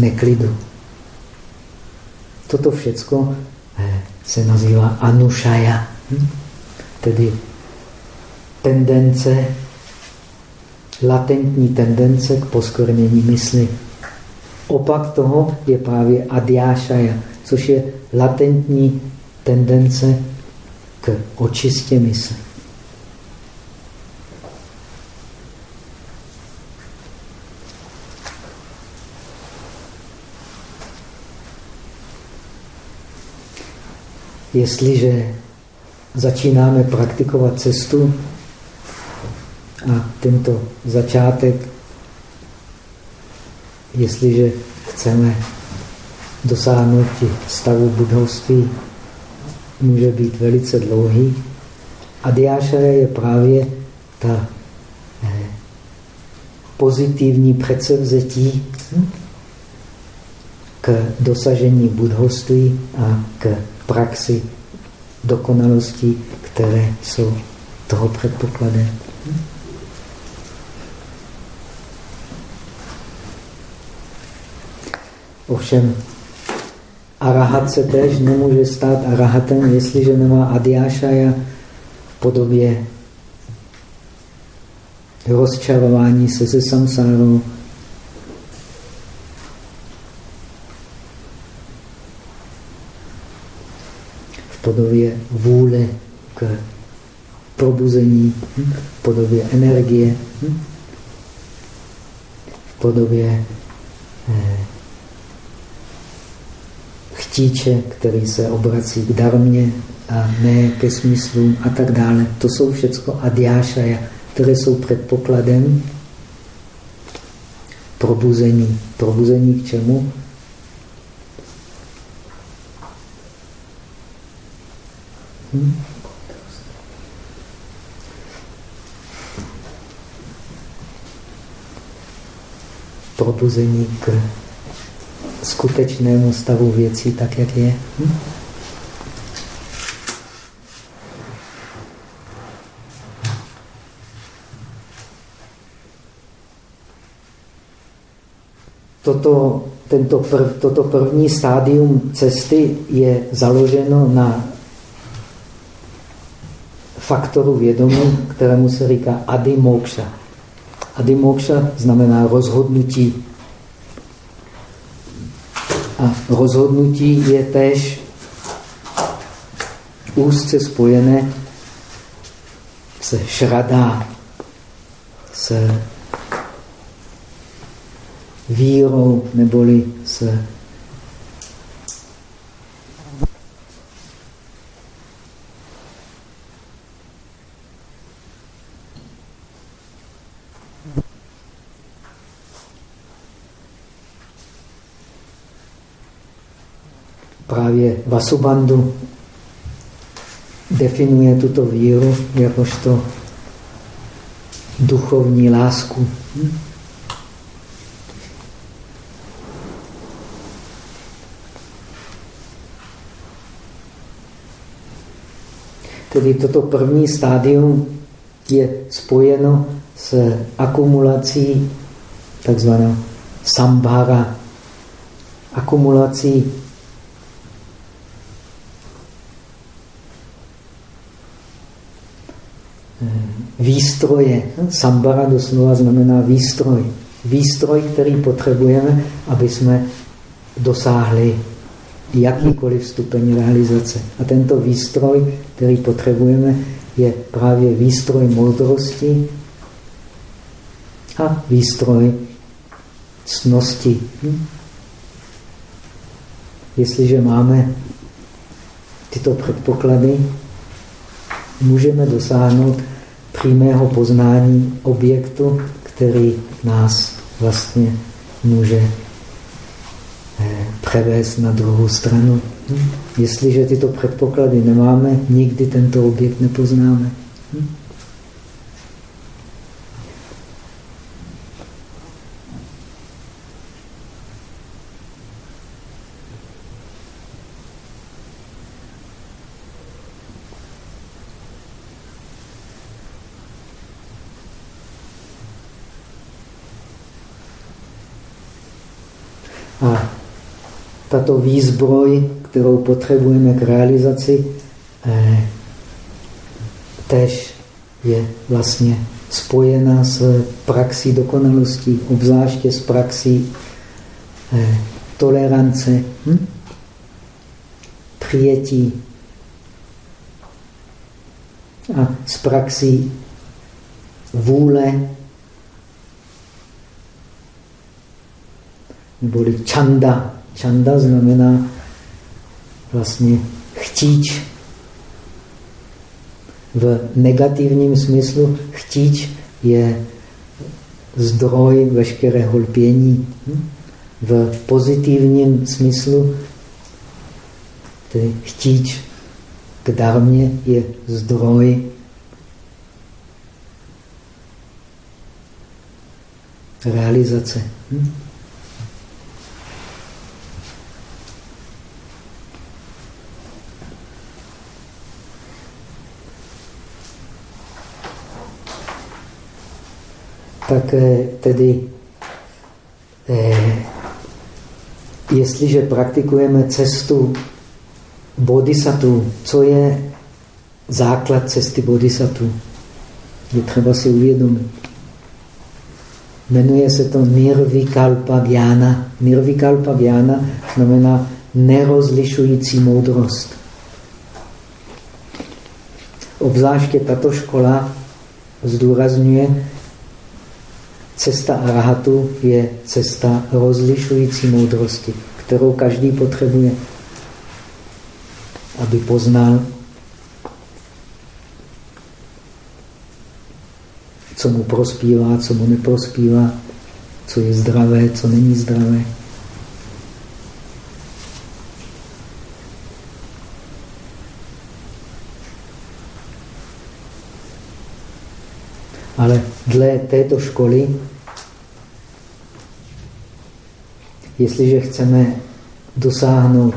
neklidu. Toto všecko eh, se nazývá anušaja, hm? tedy tendence, latentní tendence k poskvrnění mysli. Opak toho je právě adhyášaja, což je latentní tendence k očistě mysli. Jestliže začínáme praktikovat cestu a tento začátek, jestliže chceme dosáhnout stavu budovství může být velice dlouhý. A diášara je právě ta eh, pozitivní předsevzetí k dosažení budhoství a k praxi dokonalosti, které jsou toho předpokladem. Ovšem Arahat se tež nemůže stát arahatem, jestliže nemá adiášaja v podobě rozčarování se se samsárou, v podobě vůle k probuzení, v podobě energie, v podobě eh, chtíče, který se obrací k darmě a ne ke smyslům a tak dále. To jsou všechno adhyášaja, které jsou předpokladem probuzení. Probuzení k čemu? Hm? Probuzení k skutečnému stavu věcí tak, jak je. Hm? Toto, tento prv, toto první stádium cesty je založeno na faktoru vědomí, kterému se říká adimokša. Adimokša znamená rozhodnutí a rozhodnutí je též úzce spojené se šradá, se vírou neboli s právě Vasubandhu definuje tuto víru jakožto duchovní lásku. Tedy toto první stádium je spojeno s akumulací takzvaného sambhara, akumulací výstroje. Sambara doslova znamená výstroj. Výstroj, který potřebujeme, aby jsme dosáhli jakýkoliv stupeň realizace. A tento výstroj, který potřebujeme, je právě výstroj moudrosti a výstroj cnosti. Jestliže máme tyto předpoklady, můžeme dosáhnout přímého poznání objektu, který nás vlastně může eh, převést na druhou stranu. Hm? Jestliže tyto předpoklady nemáme, nikdy tento objekt nepoznáme. Hm? tato výzbroj, kterou potřebujeme k realizaci, eh, tež je vlastně spojena s praxí dokonalosti, obzvláště s praxí eh, tolerance, hm? přijetí a s praxí vůle neboli čanda, Čanda znamená vlastně chtíč. V negativním smyslu chtíč je zdroj veškerého lpění. V pozitivním smyslu chtíč k darmě je zdroj realizace. Hm? Tak eh, tedy eh, jestliže praktikujeme cestu bodhisattva, co je základ cesty bodhisattva? Je třeba si uvědomit. Jmenuje se to Nirvikalpa Gyana. Nirvikalpa Gyana znamená nerozlišující moudrost. Obzvláště tato škola zdůrazňuje, Cesta arahatu je cesta rozlišující moudrosti, kterou každý potřebuje, aby poznal, co mu prospívá, co mu neprospívá, co je zdravé, co není zdravé. Ale dle této školy, jestliže chceme dosáhnout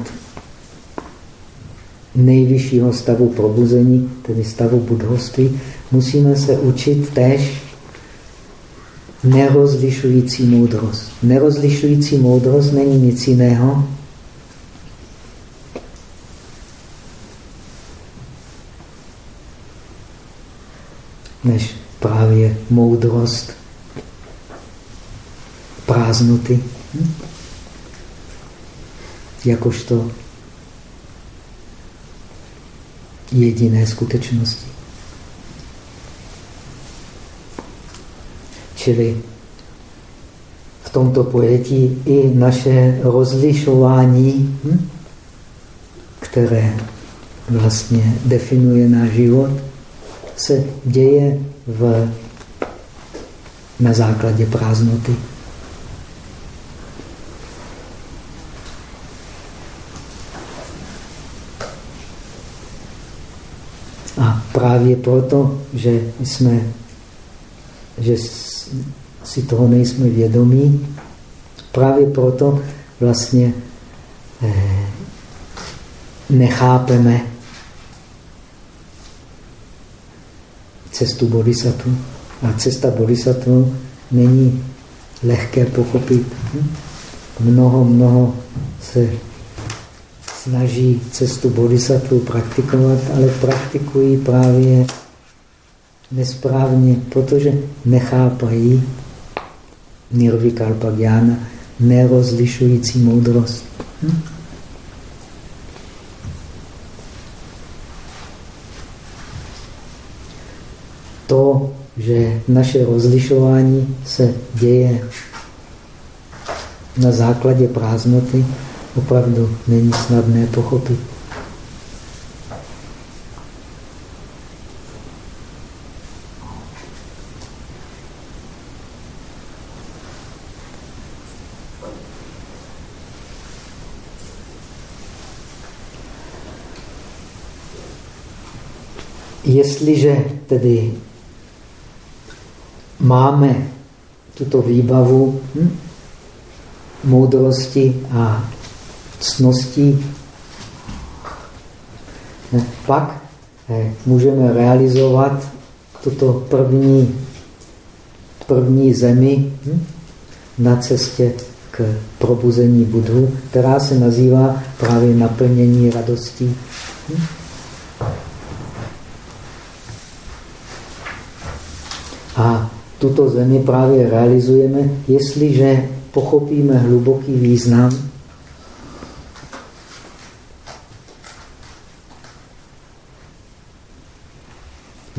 nejvyššího stavu probuzení, tedy stavu budhoství, musíme se učit též nerozlišující moudrost. Nerozlišující moudrost není nic jiného, než právě moudrost prázdnoty. Hm? Jakožto jediné skutečnosti. Čili v tomto pojetí i naše rozlišování, hm, které vlastně definuje náš život, se děje v, na základě prázdnoty. A právě proto, že jsme, že si toho nejsme vědomí, právě proto vlastně eh, nechápeme cestu bodhisattva. A cesta bodhisattva není lehké pochopit. Mnoho, mnoho se snaží cestu bodhisattva praktikovat, ale praktikují právě nesprávně, protože nechápají nirvikalpa gyana, nerozlišující moudrost. Hm? To, že naše rozlišování se děje na základě prázdnoty, opravdu není snadné pochopit. Jestliže tedy máme tuto výbavu hm, moudrosti a ctnosti, pak eh, můžeme realizovat tuto první, první zemi hm, na cestě k probuzení Budhu, která se nazývá právě naplnění radostí. Hm? A tuto zemi právě realizujeme, jestliže pochopíme hluboký význam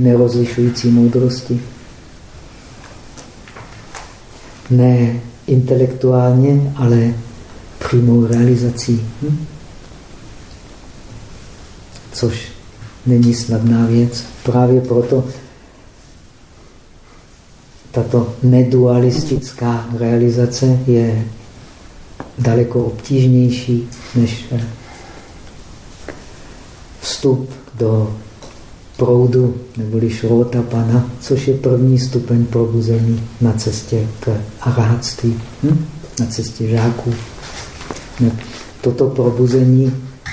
nerozlišující moudrosti. Ne intelektuálně, ale přímou realizací. Hm? Což není snadná věc. Právě proto tato nedualistická realizace je daleko obtížnější než vstup do proudu neboli pana, což je první stupeň probuzení na cestě k arahatství, hm? na cestě žáků. Toto probuzení,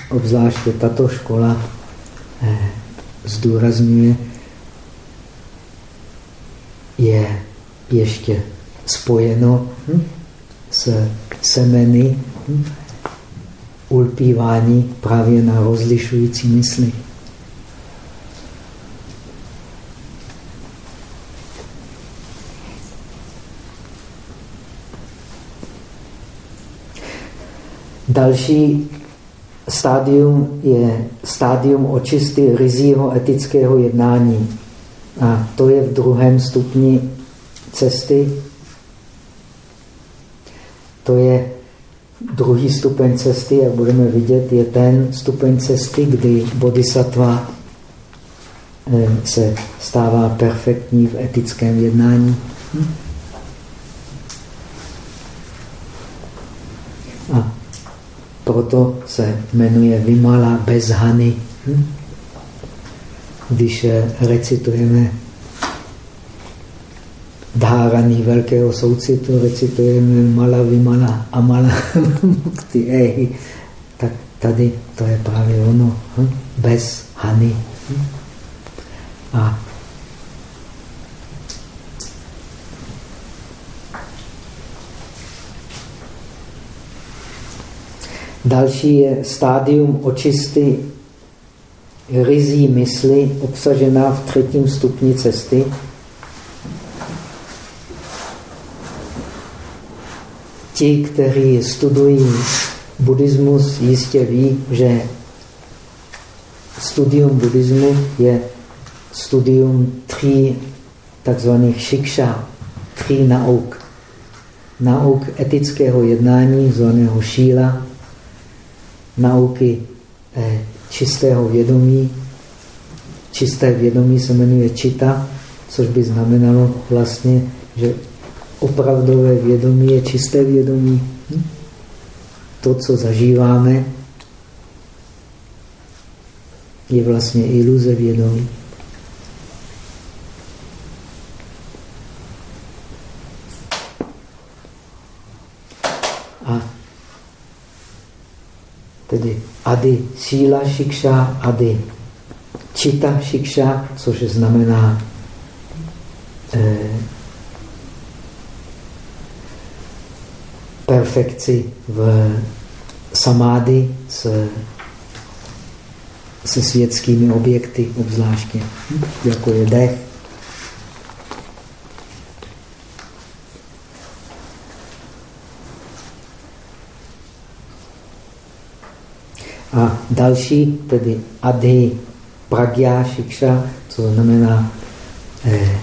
obzvláště tato škola, eh, zdůrazňuje, je ještě spojeno hm, s semeny hm, ulpívání právě na rozlišující mysli. Další stádium je stádium očisty rizího etického jednání. A to je v druhém stupni cesty. To je druhý stupeň cesty, jak budeme vidět, je ten stupeň cesty, kdy bodhisattva eh, se stává perfektní v etickém jednání. A proto se jmenuje Vimala bez hany. Když recitujeme dháraný velkého soucitu, recitujeme mala vymala a mala mukti ehi, tak tady to je právě ono, hm? bez hany. Hm? A Další je stádium očisty rizí mysli obsažená v třetím stupni cesty. Ti, kteří studují buddhismus, jistě ví, že studium buddhismu je studium tří takzvaných šikša, tří nauk. Nauk etického jednání, zvaného šíla, nauky eh, čistého vědomí. Čisté vědomí se jmenuje čita, což by znamenalo vlastně, že opravdové vědomí je čisté vědomí. Hm? To, co zažíváme, je vlastně iluze vědomí. A tedy ady síla šikša, ady čita šikša, což znamená eh, perfekci v samády s, se světskými objekty obzvláště, jako je dech, A další, tedy adhy pragya šikša, co znamená eh,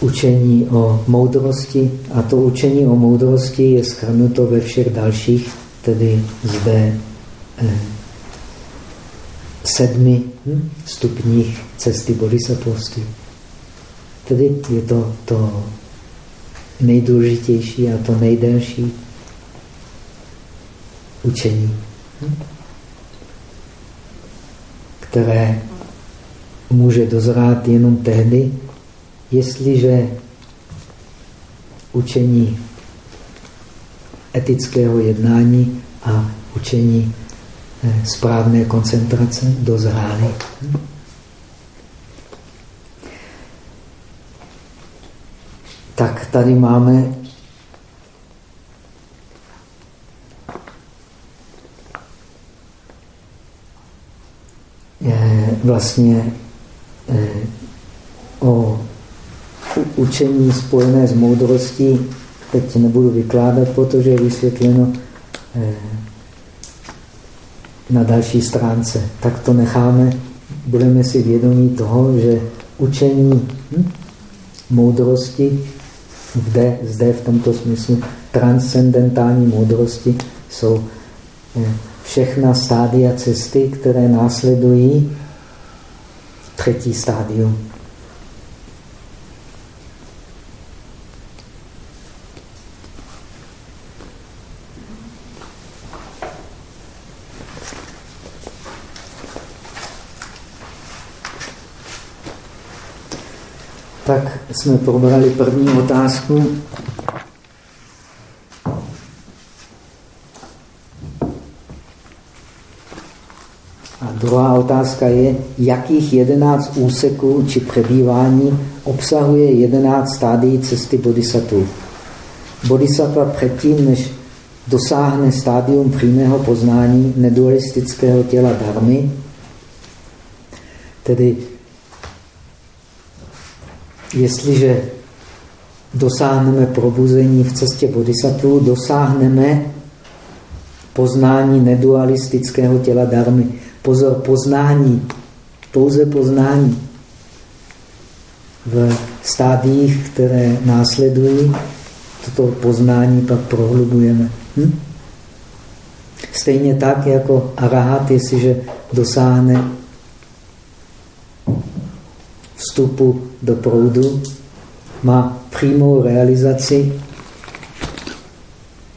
učení o moudrosti. A to učení o moudrosti je schrnuto ve všech dalších, tedy zde eh, sedmi hm, stupních cesty bodhisattvoství. Tedy je to to nejdůležitější a to nejdelší učení. Hm? které může dozrát jenom tehdy, jestliže učení etického jednání a učení eh, správné koncentrace dozrály. Tak tady máme vlastně eh, o učení spojené s moudrostí teď nebudu vykládat, protože je vysvětleno eh, na další stránce. Tak to necháme, budeme si vědomí toho, že učení hm, moudrosti zde, zde v tomto smyslu transcendentální moudrosti jsou eh, všechna stádia cesty, které následují třetí stádium. Tak jsme probrali první otázku. Druhá otázka je, jakých jedenáct úseků či přebývání obsahuje jedenáct stádií cesty bodhisattva. Bodhisattva předtím, než dosáhne stádium přímého poznání nedualistického těla darmy, tedy jestliže dosáhneme probuzení v cestě bodhisattva, dosáhneme poznání nedualistického těla darmy. Pozor, poznání, pouze poznání. V stádiích, které následují, toto poznání pak prohlubujeme. Hm? Stejně tak jako arahat, jestliže dosáhne vstupu do proudu, má přímou realizaci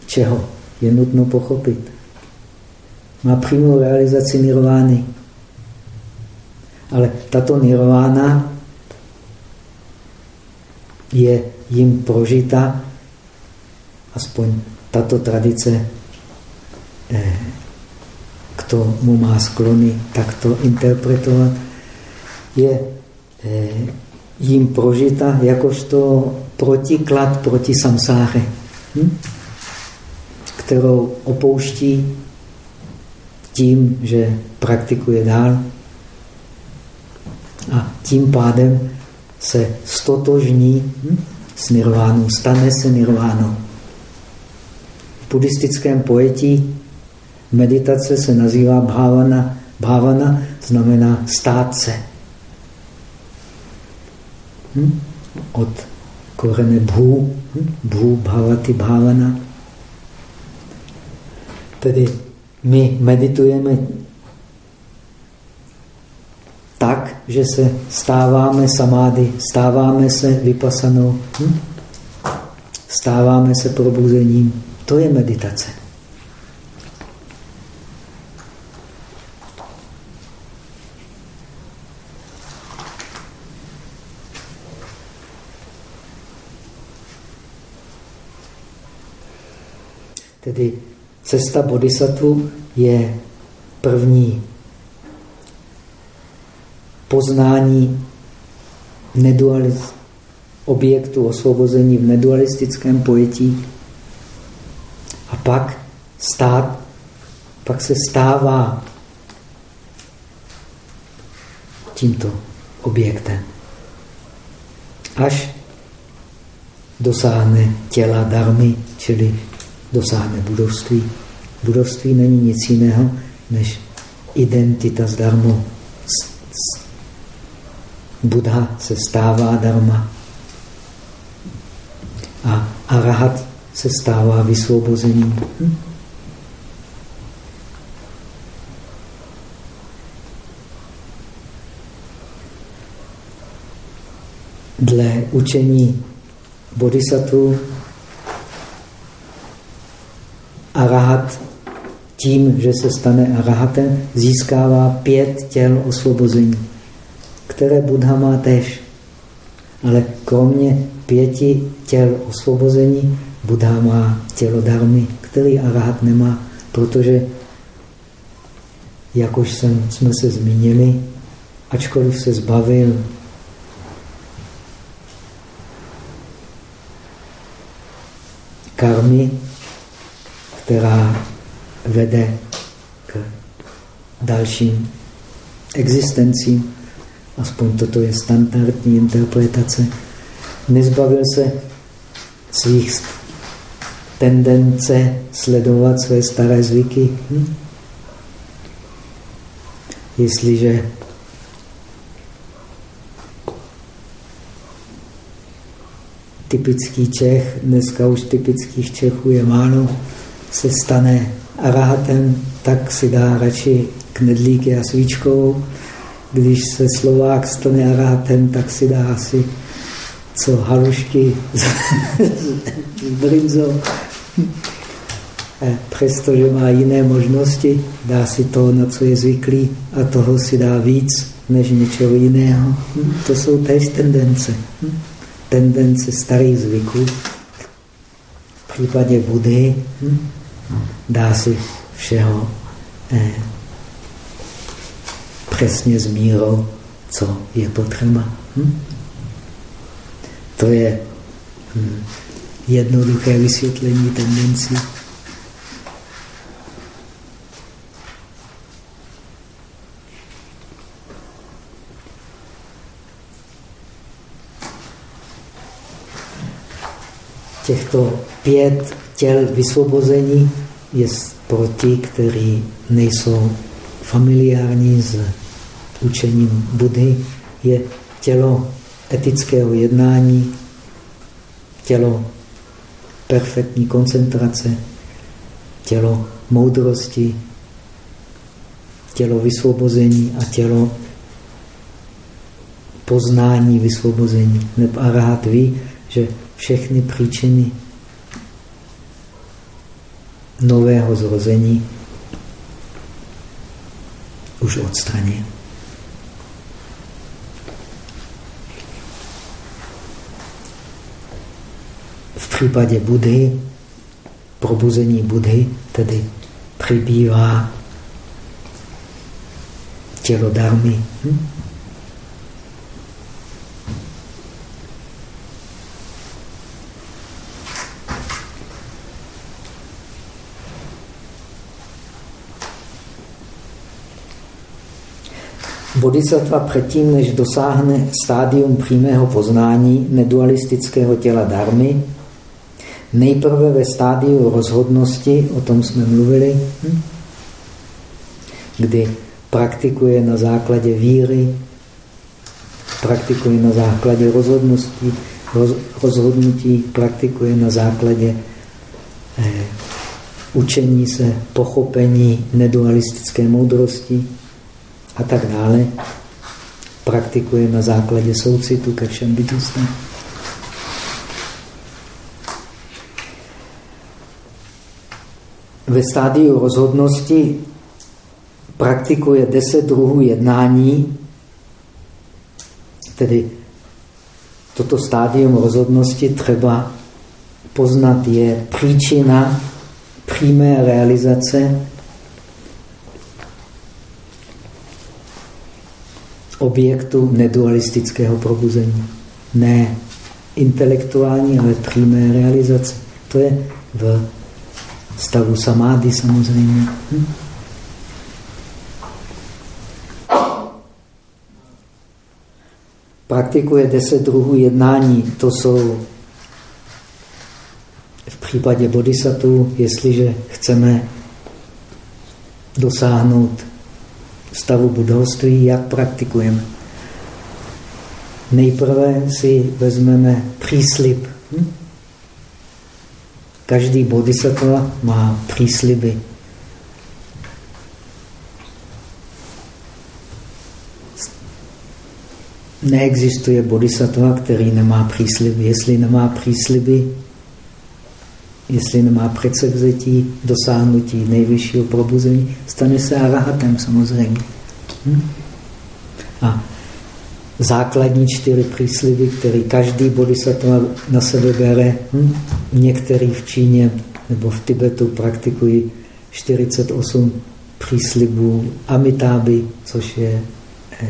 čeho? Je nutno pochopit má přímou realizaci nirvány. Ale tato nirvána je jim prožita, aspoň tato tradice eh, k tomu má sklony takto interpretovat, je jim prožita jakožto protiklad proti samsáře, hm? kterou opouští tím, že praktikuje dál a tím pádem se stotožní hm, s nirvánou, stane se nirvánou. V buddhistickém pojetí meditace se nazývá bhavana. Bhavana znamená stát se. Hm? Od korene bhu, hm? bhu bhavati bhavana. Tedy my meditujeme tak, že se stáváme samády, stáváme se vypasanou, hm? stáváme se probuzením. To je meditace. Tedy cesta bodhisattva je první poznání objektu osvobození v nedualistickém pojetí a pak stát, pak se stává tímto objektem. Až dosáhne těla darmy, čili dosáhne budovství. Budovství není nic jiného, než identita s. Buddha se stává dharma a arahat se stává vysvobozením. Hm? Dle učení bodhisattva arahat tím, že se stane arahatem, získává pět těl osvobození, které Buddha má tež. Ale kromě pěti těl osvobození, Buddha má tělo darmy, který arahat nemá, protože, jak už jsem, jsme se zmínili, ačkoliv se zbavil karmy, která vede k dalším existencím. Aspoň toto je standardní interpretace. Nezbavil se svých tendence sledovat své staré zvyky. Hm? Jestliže typický Čech, dneska už typických Čechů je málo, se stane arahatem, tak si dá radši knedlíky a svíčkou. Když se Slovák stane arahatem, tak si dá asi co halušky s, s brinzou. Přestože má jiné možnosti, dá si to, na co je zvyklý, a toho si dá víc než něčeho jiného. To jsou též tendence. Tendence starých zvyků. V případě Budy dá si všeho eh, přesně s mírou, co je potřeba. Hm? To je hm, jednoduché vysvětlení tendencí. Těchto pět těl vysvobození je pro ti, kteří nejsou familiární s učením Budhy, je tělo etického jednání, tělo perfektní koncentrace, tělo moudrosti, tělo vysvobození a tělo poznání vysvobození. Neb Arahat ví, že všechny příčiny nového zrození už odstranil. případě Budhy, probuzení Budhy, tedy přibývá tělo darmy. Hm? Bodhisattva předtím, než dosáhne stádium přímého poznání nedualistického těla darmy, nejprve ve stádiu rozhodnosti, o tom jsme mluvili, hm? kdy praktikuje na základě víry, praktikuje na základě rozhodností, roz, rozhodnutí, praktikuje na základě eh, učení se, pochopení nedualistické moudrosti, a tak dále, praktikuje na základě soucitu ke všem bytostem. Ve stádiu rozhodnosti praktikuje deset druhů jednání, tedy toto stádium rozhodnosti třeba poznat je příčina přímé realizace objektu nedualistického probuzení. Ne intelektuální, ale přímé realizace. To je v stavu samády samozřejmě. Hm? Praktikuje deset druhů jednání. To jsou v případě bodhisattva, jestliže chceme dosáhnout stavu budovství, jak praktikujeme. Nejprve si vezmeme příslip. Hm? Každý bodhisattva má přísliby. Neexistuje bodhisattva, který nemá přísliby. Jestli nemá přísliby, jestli nemá předsevzetí dosáhnutí nejvyššího probuzení, stane se arahatem samozřejmě. Hm? A základní čtyři přísliby, které každý bodhisattva na sebe bere, hm? některý v Číně nebo v Tibetu praktikují 48 příslibů Amitáby, což je eh,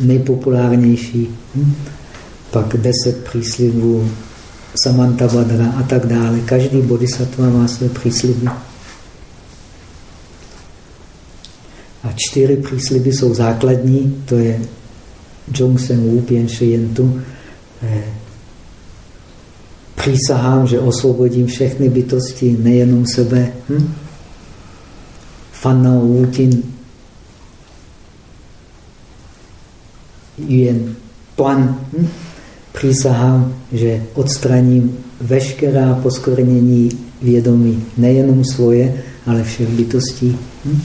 nejpopulárnější. Hm? Pak 10 příslibů Samantabhadra a tak dále. Každý bodhisattva má své přísliby. A čtyři přísliby jsou základní, to je Jongsen Wu Pien Shiyentu. Eh, přísahám, že osvobodím všechny bytosti, nejenom sebe. Hm? Fanna Wu Tin Yuan Tuan. Hm? Přísahám, že odstraním veškerá poskornění vědomí, nejenom svoje, ale všech bytostí. Hm?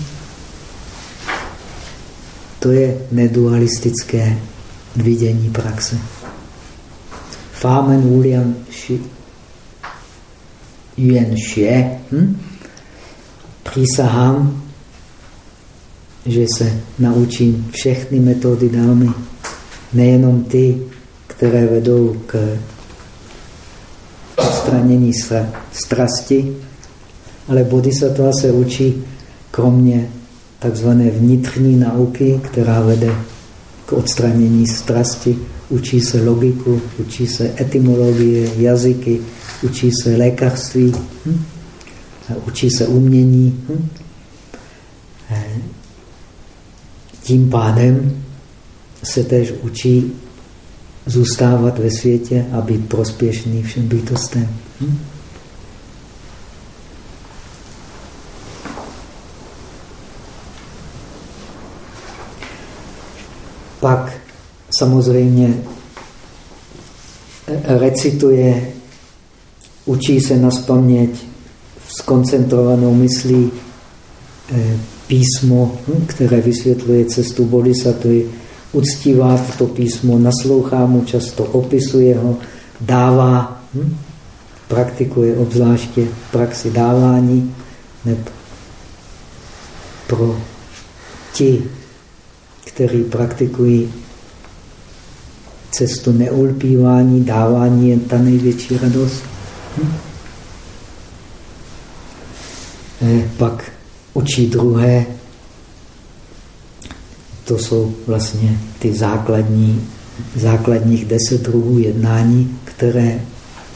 To je nedualistické vidění praxe. Fámen William Yuan Xue hm? přísahám, že se naučím všechny metody dámy, nejenom ty, které vedou k odstranění strasti, ale bodhisattva se učí kromě takzvané vnitřní nauky, která vede k odstranění strasti, učí se logiku, učí se etymologie, jazyky, učí se lékařství, hm? učí se umění. Hm? Tím pádem se tež učí zůstávat ve světě a být prospěšný všem bytostem. Hm? Pak samozřejmě recituje, učí se na spaměť s koncentrovanou myslí eh, písmo, hm, které vysvětluje cestu bodhisattvy, uctívá to písmo, naslouchá mu často, opisuje ho, dává, hm? praktikuje obzvláště praxi dávání, nebo pro ti, kteří praktikují cestu neulpívání, dávání je ta největší radost. Hm? Eh, pak učí druhé, to jsou vlastně ty základní, základních deset druhů jednání, které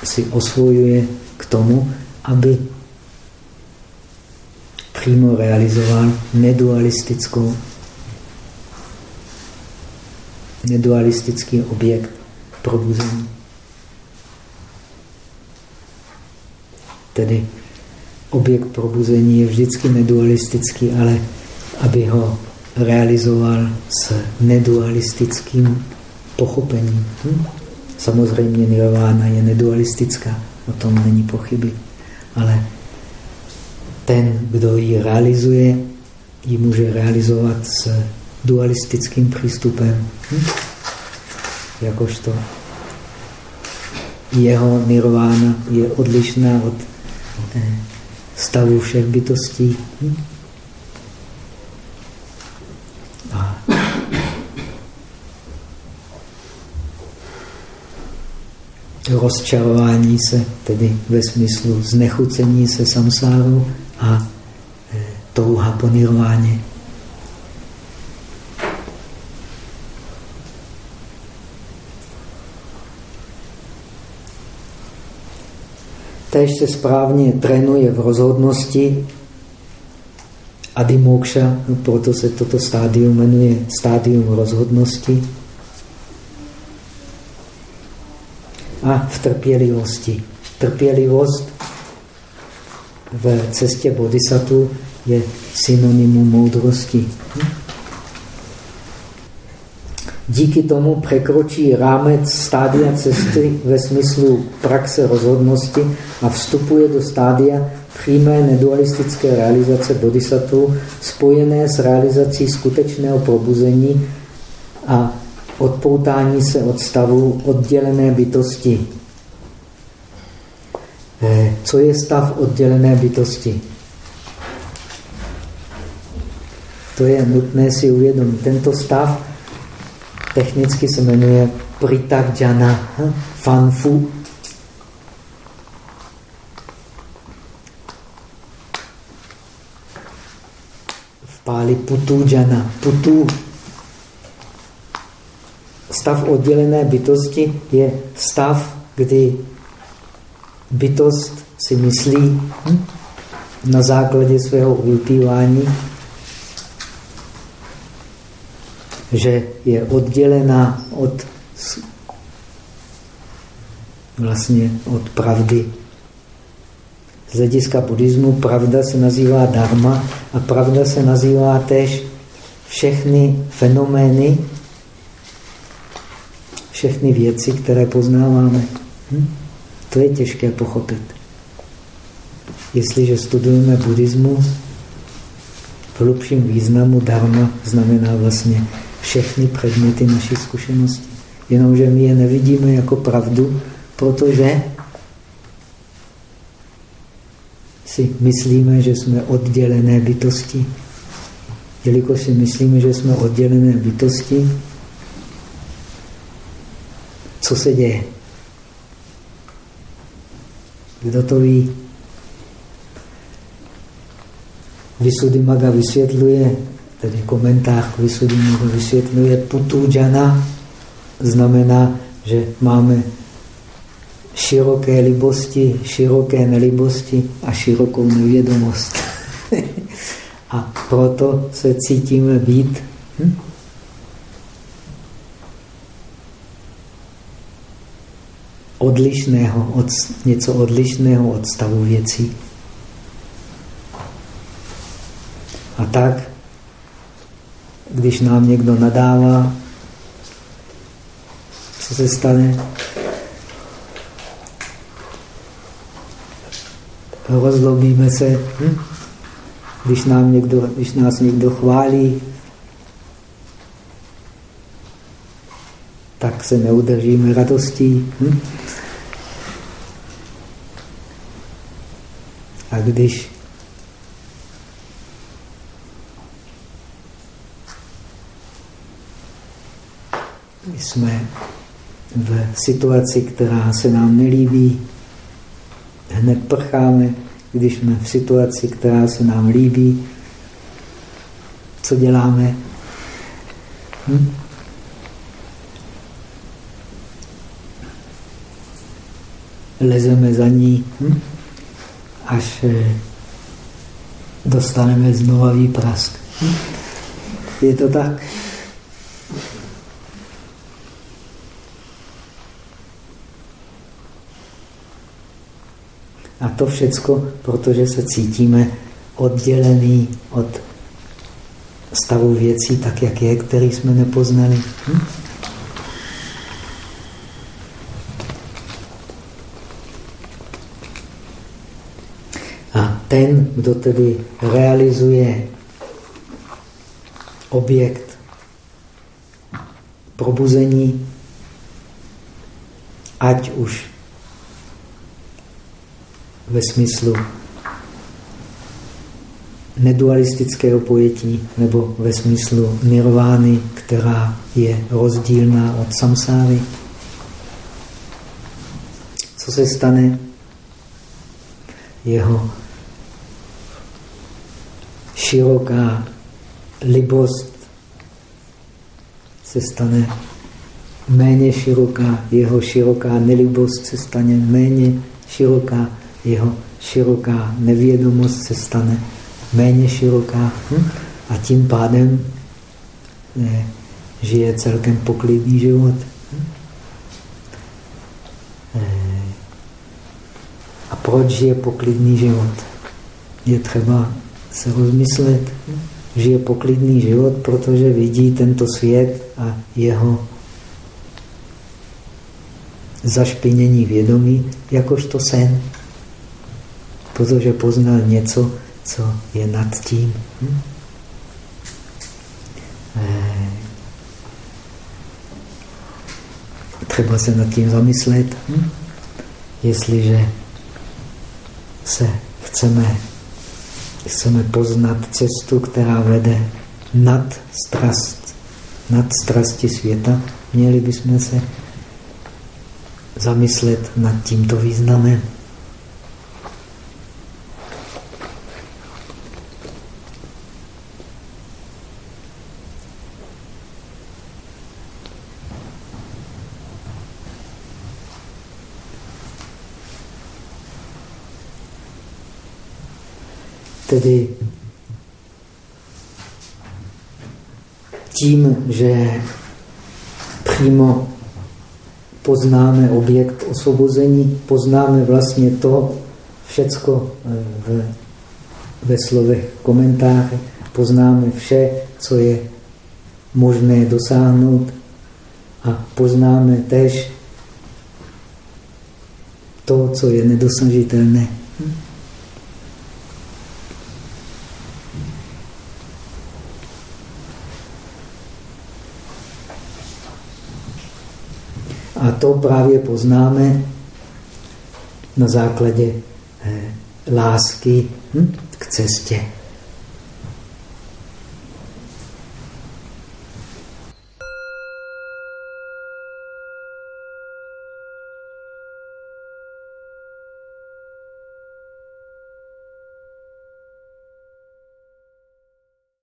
si osvojuje k tomu, aby přímo realizoval nedualistickou, nedualistický objekt probuzení. Tedy objekt probuzení je vždycky nedualistický, ale aby ho realizoval s nedualistickým pochopením. Hm? Samozřejmě nirvána je nedualistická, o tom není pochyby, ale ten, kdo ji realizuje, ji může realizovat s dualistickým přístupem. Hm? Jakožto jeho nirvána je odlišná od eh, stavu všech bytostí. Hm? Rozčarování se, tedy ve smyslu znechucení se samsáru a e, touha po nirváně. Tež se správně trénuje v rozhodnosti adimokša, proto se toto stádium jmenuje stádium rozhodnosti a v trpělivosti. Trpělivost v cestě bodhisattva je synonymum moudrosti. Díky tomu překročí rámec stádia cesty ve smyslu praxe rozhodnosti a vstupuje do stádia přímé nedualistické realizace bodhisattva spojené s realizací skutečného probuzení a odpoutání se od stavu oddělené bytosti. Co je stav oddělené bytosti? To je nutné si uvědomit. Tento stav technicky se jmenuje Pritakjana hm? Fanfu. V páli Putu Jana. Putu. Stav oddělené bytosti je stav, kdy bytost si myslí hm, na základě svého vypívání, že je oddělená od vlastně od pravdy. Z hlediska buddhismu pravda se nazývá dharma a pravda se nazývá tež všechny fenomény, všechny věci, které poznáváme. Hm? To je těžké pochopit. Jestliže studujeme buddhismus, v hlubším významu dharma znamená vlastně všechny předměty naší zkušenosti. Jenomže my je nevidíme jako pravdu, protože si myslíme, že jsme oddělené bytosti. Jelikož si myslíme, že jsme oddělené bytosti, co se děje? Kdo to ví? Maga vysvětluje, tedy komentář k Maga vysvětluje, putu jana znamená, že máme široké libosti, široké nelibosti a širokou nevědomost. a proto se cítíme být hm? Odlišného, od, něco odlišného od stavu věcí. A tak, když nám někdo nadává, co se stane? Rozlobíme se. Hm? Když, nám někdo, když nás někdo chválí, tak se neudržíme radostí. Hm? A když jsme v situaci, která se nám nelíbí, hned prcháme. Když jsme v situaci, která se nám líbí, co děláme? Hm? Lezeme za ní, hm? až eh, dostaneme znova výprask. Hm? Je to tak? A to všecko, protože se cítíme oddělený od stavu věcí tak, jak je, který jsme nepoznali. Hm? A ten, kdo tedy realizuje objekt probuzení, ať už ve smyslu nedualistického pojetí nebo ve smyslu nirvány, která je rozdílná od samsáry. Co se stane? Jeho široká libost se stane méně široká, jeho široká nelibost se stane méně široká, jeho široká nevědomost se stane méně široká hm? a tím pádem ne, žije celkem poklidný život. Hm? Eh, a proč žije poklidný život? Je třeba se rozmyslet. Žije poklidný život, protože vidí tento svět a jeho zašpinění vědomí jakožto sen protože poznal něco, co je nad tím. Eh, třeba se nad tím zamyslet, hm? jestliže se chceme, chceme poznat cestu, která vede nad strast, nad strasti světa, měli bychom se zamyslet nad tímto významem. Tedy tím, že přímo poznáme objekt osvobození, poznáme vlastně to všecko eh, v, ve slovech komentáře, poznáme vše, co je možné dosáhnout a poznáme tež to, co je nedosažitelné. A to právě poznáme na základě eh, lásky hm, k cestě.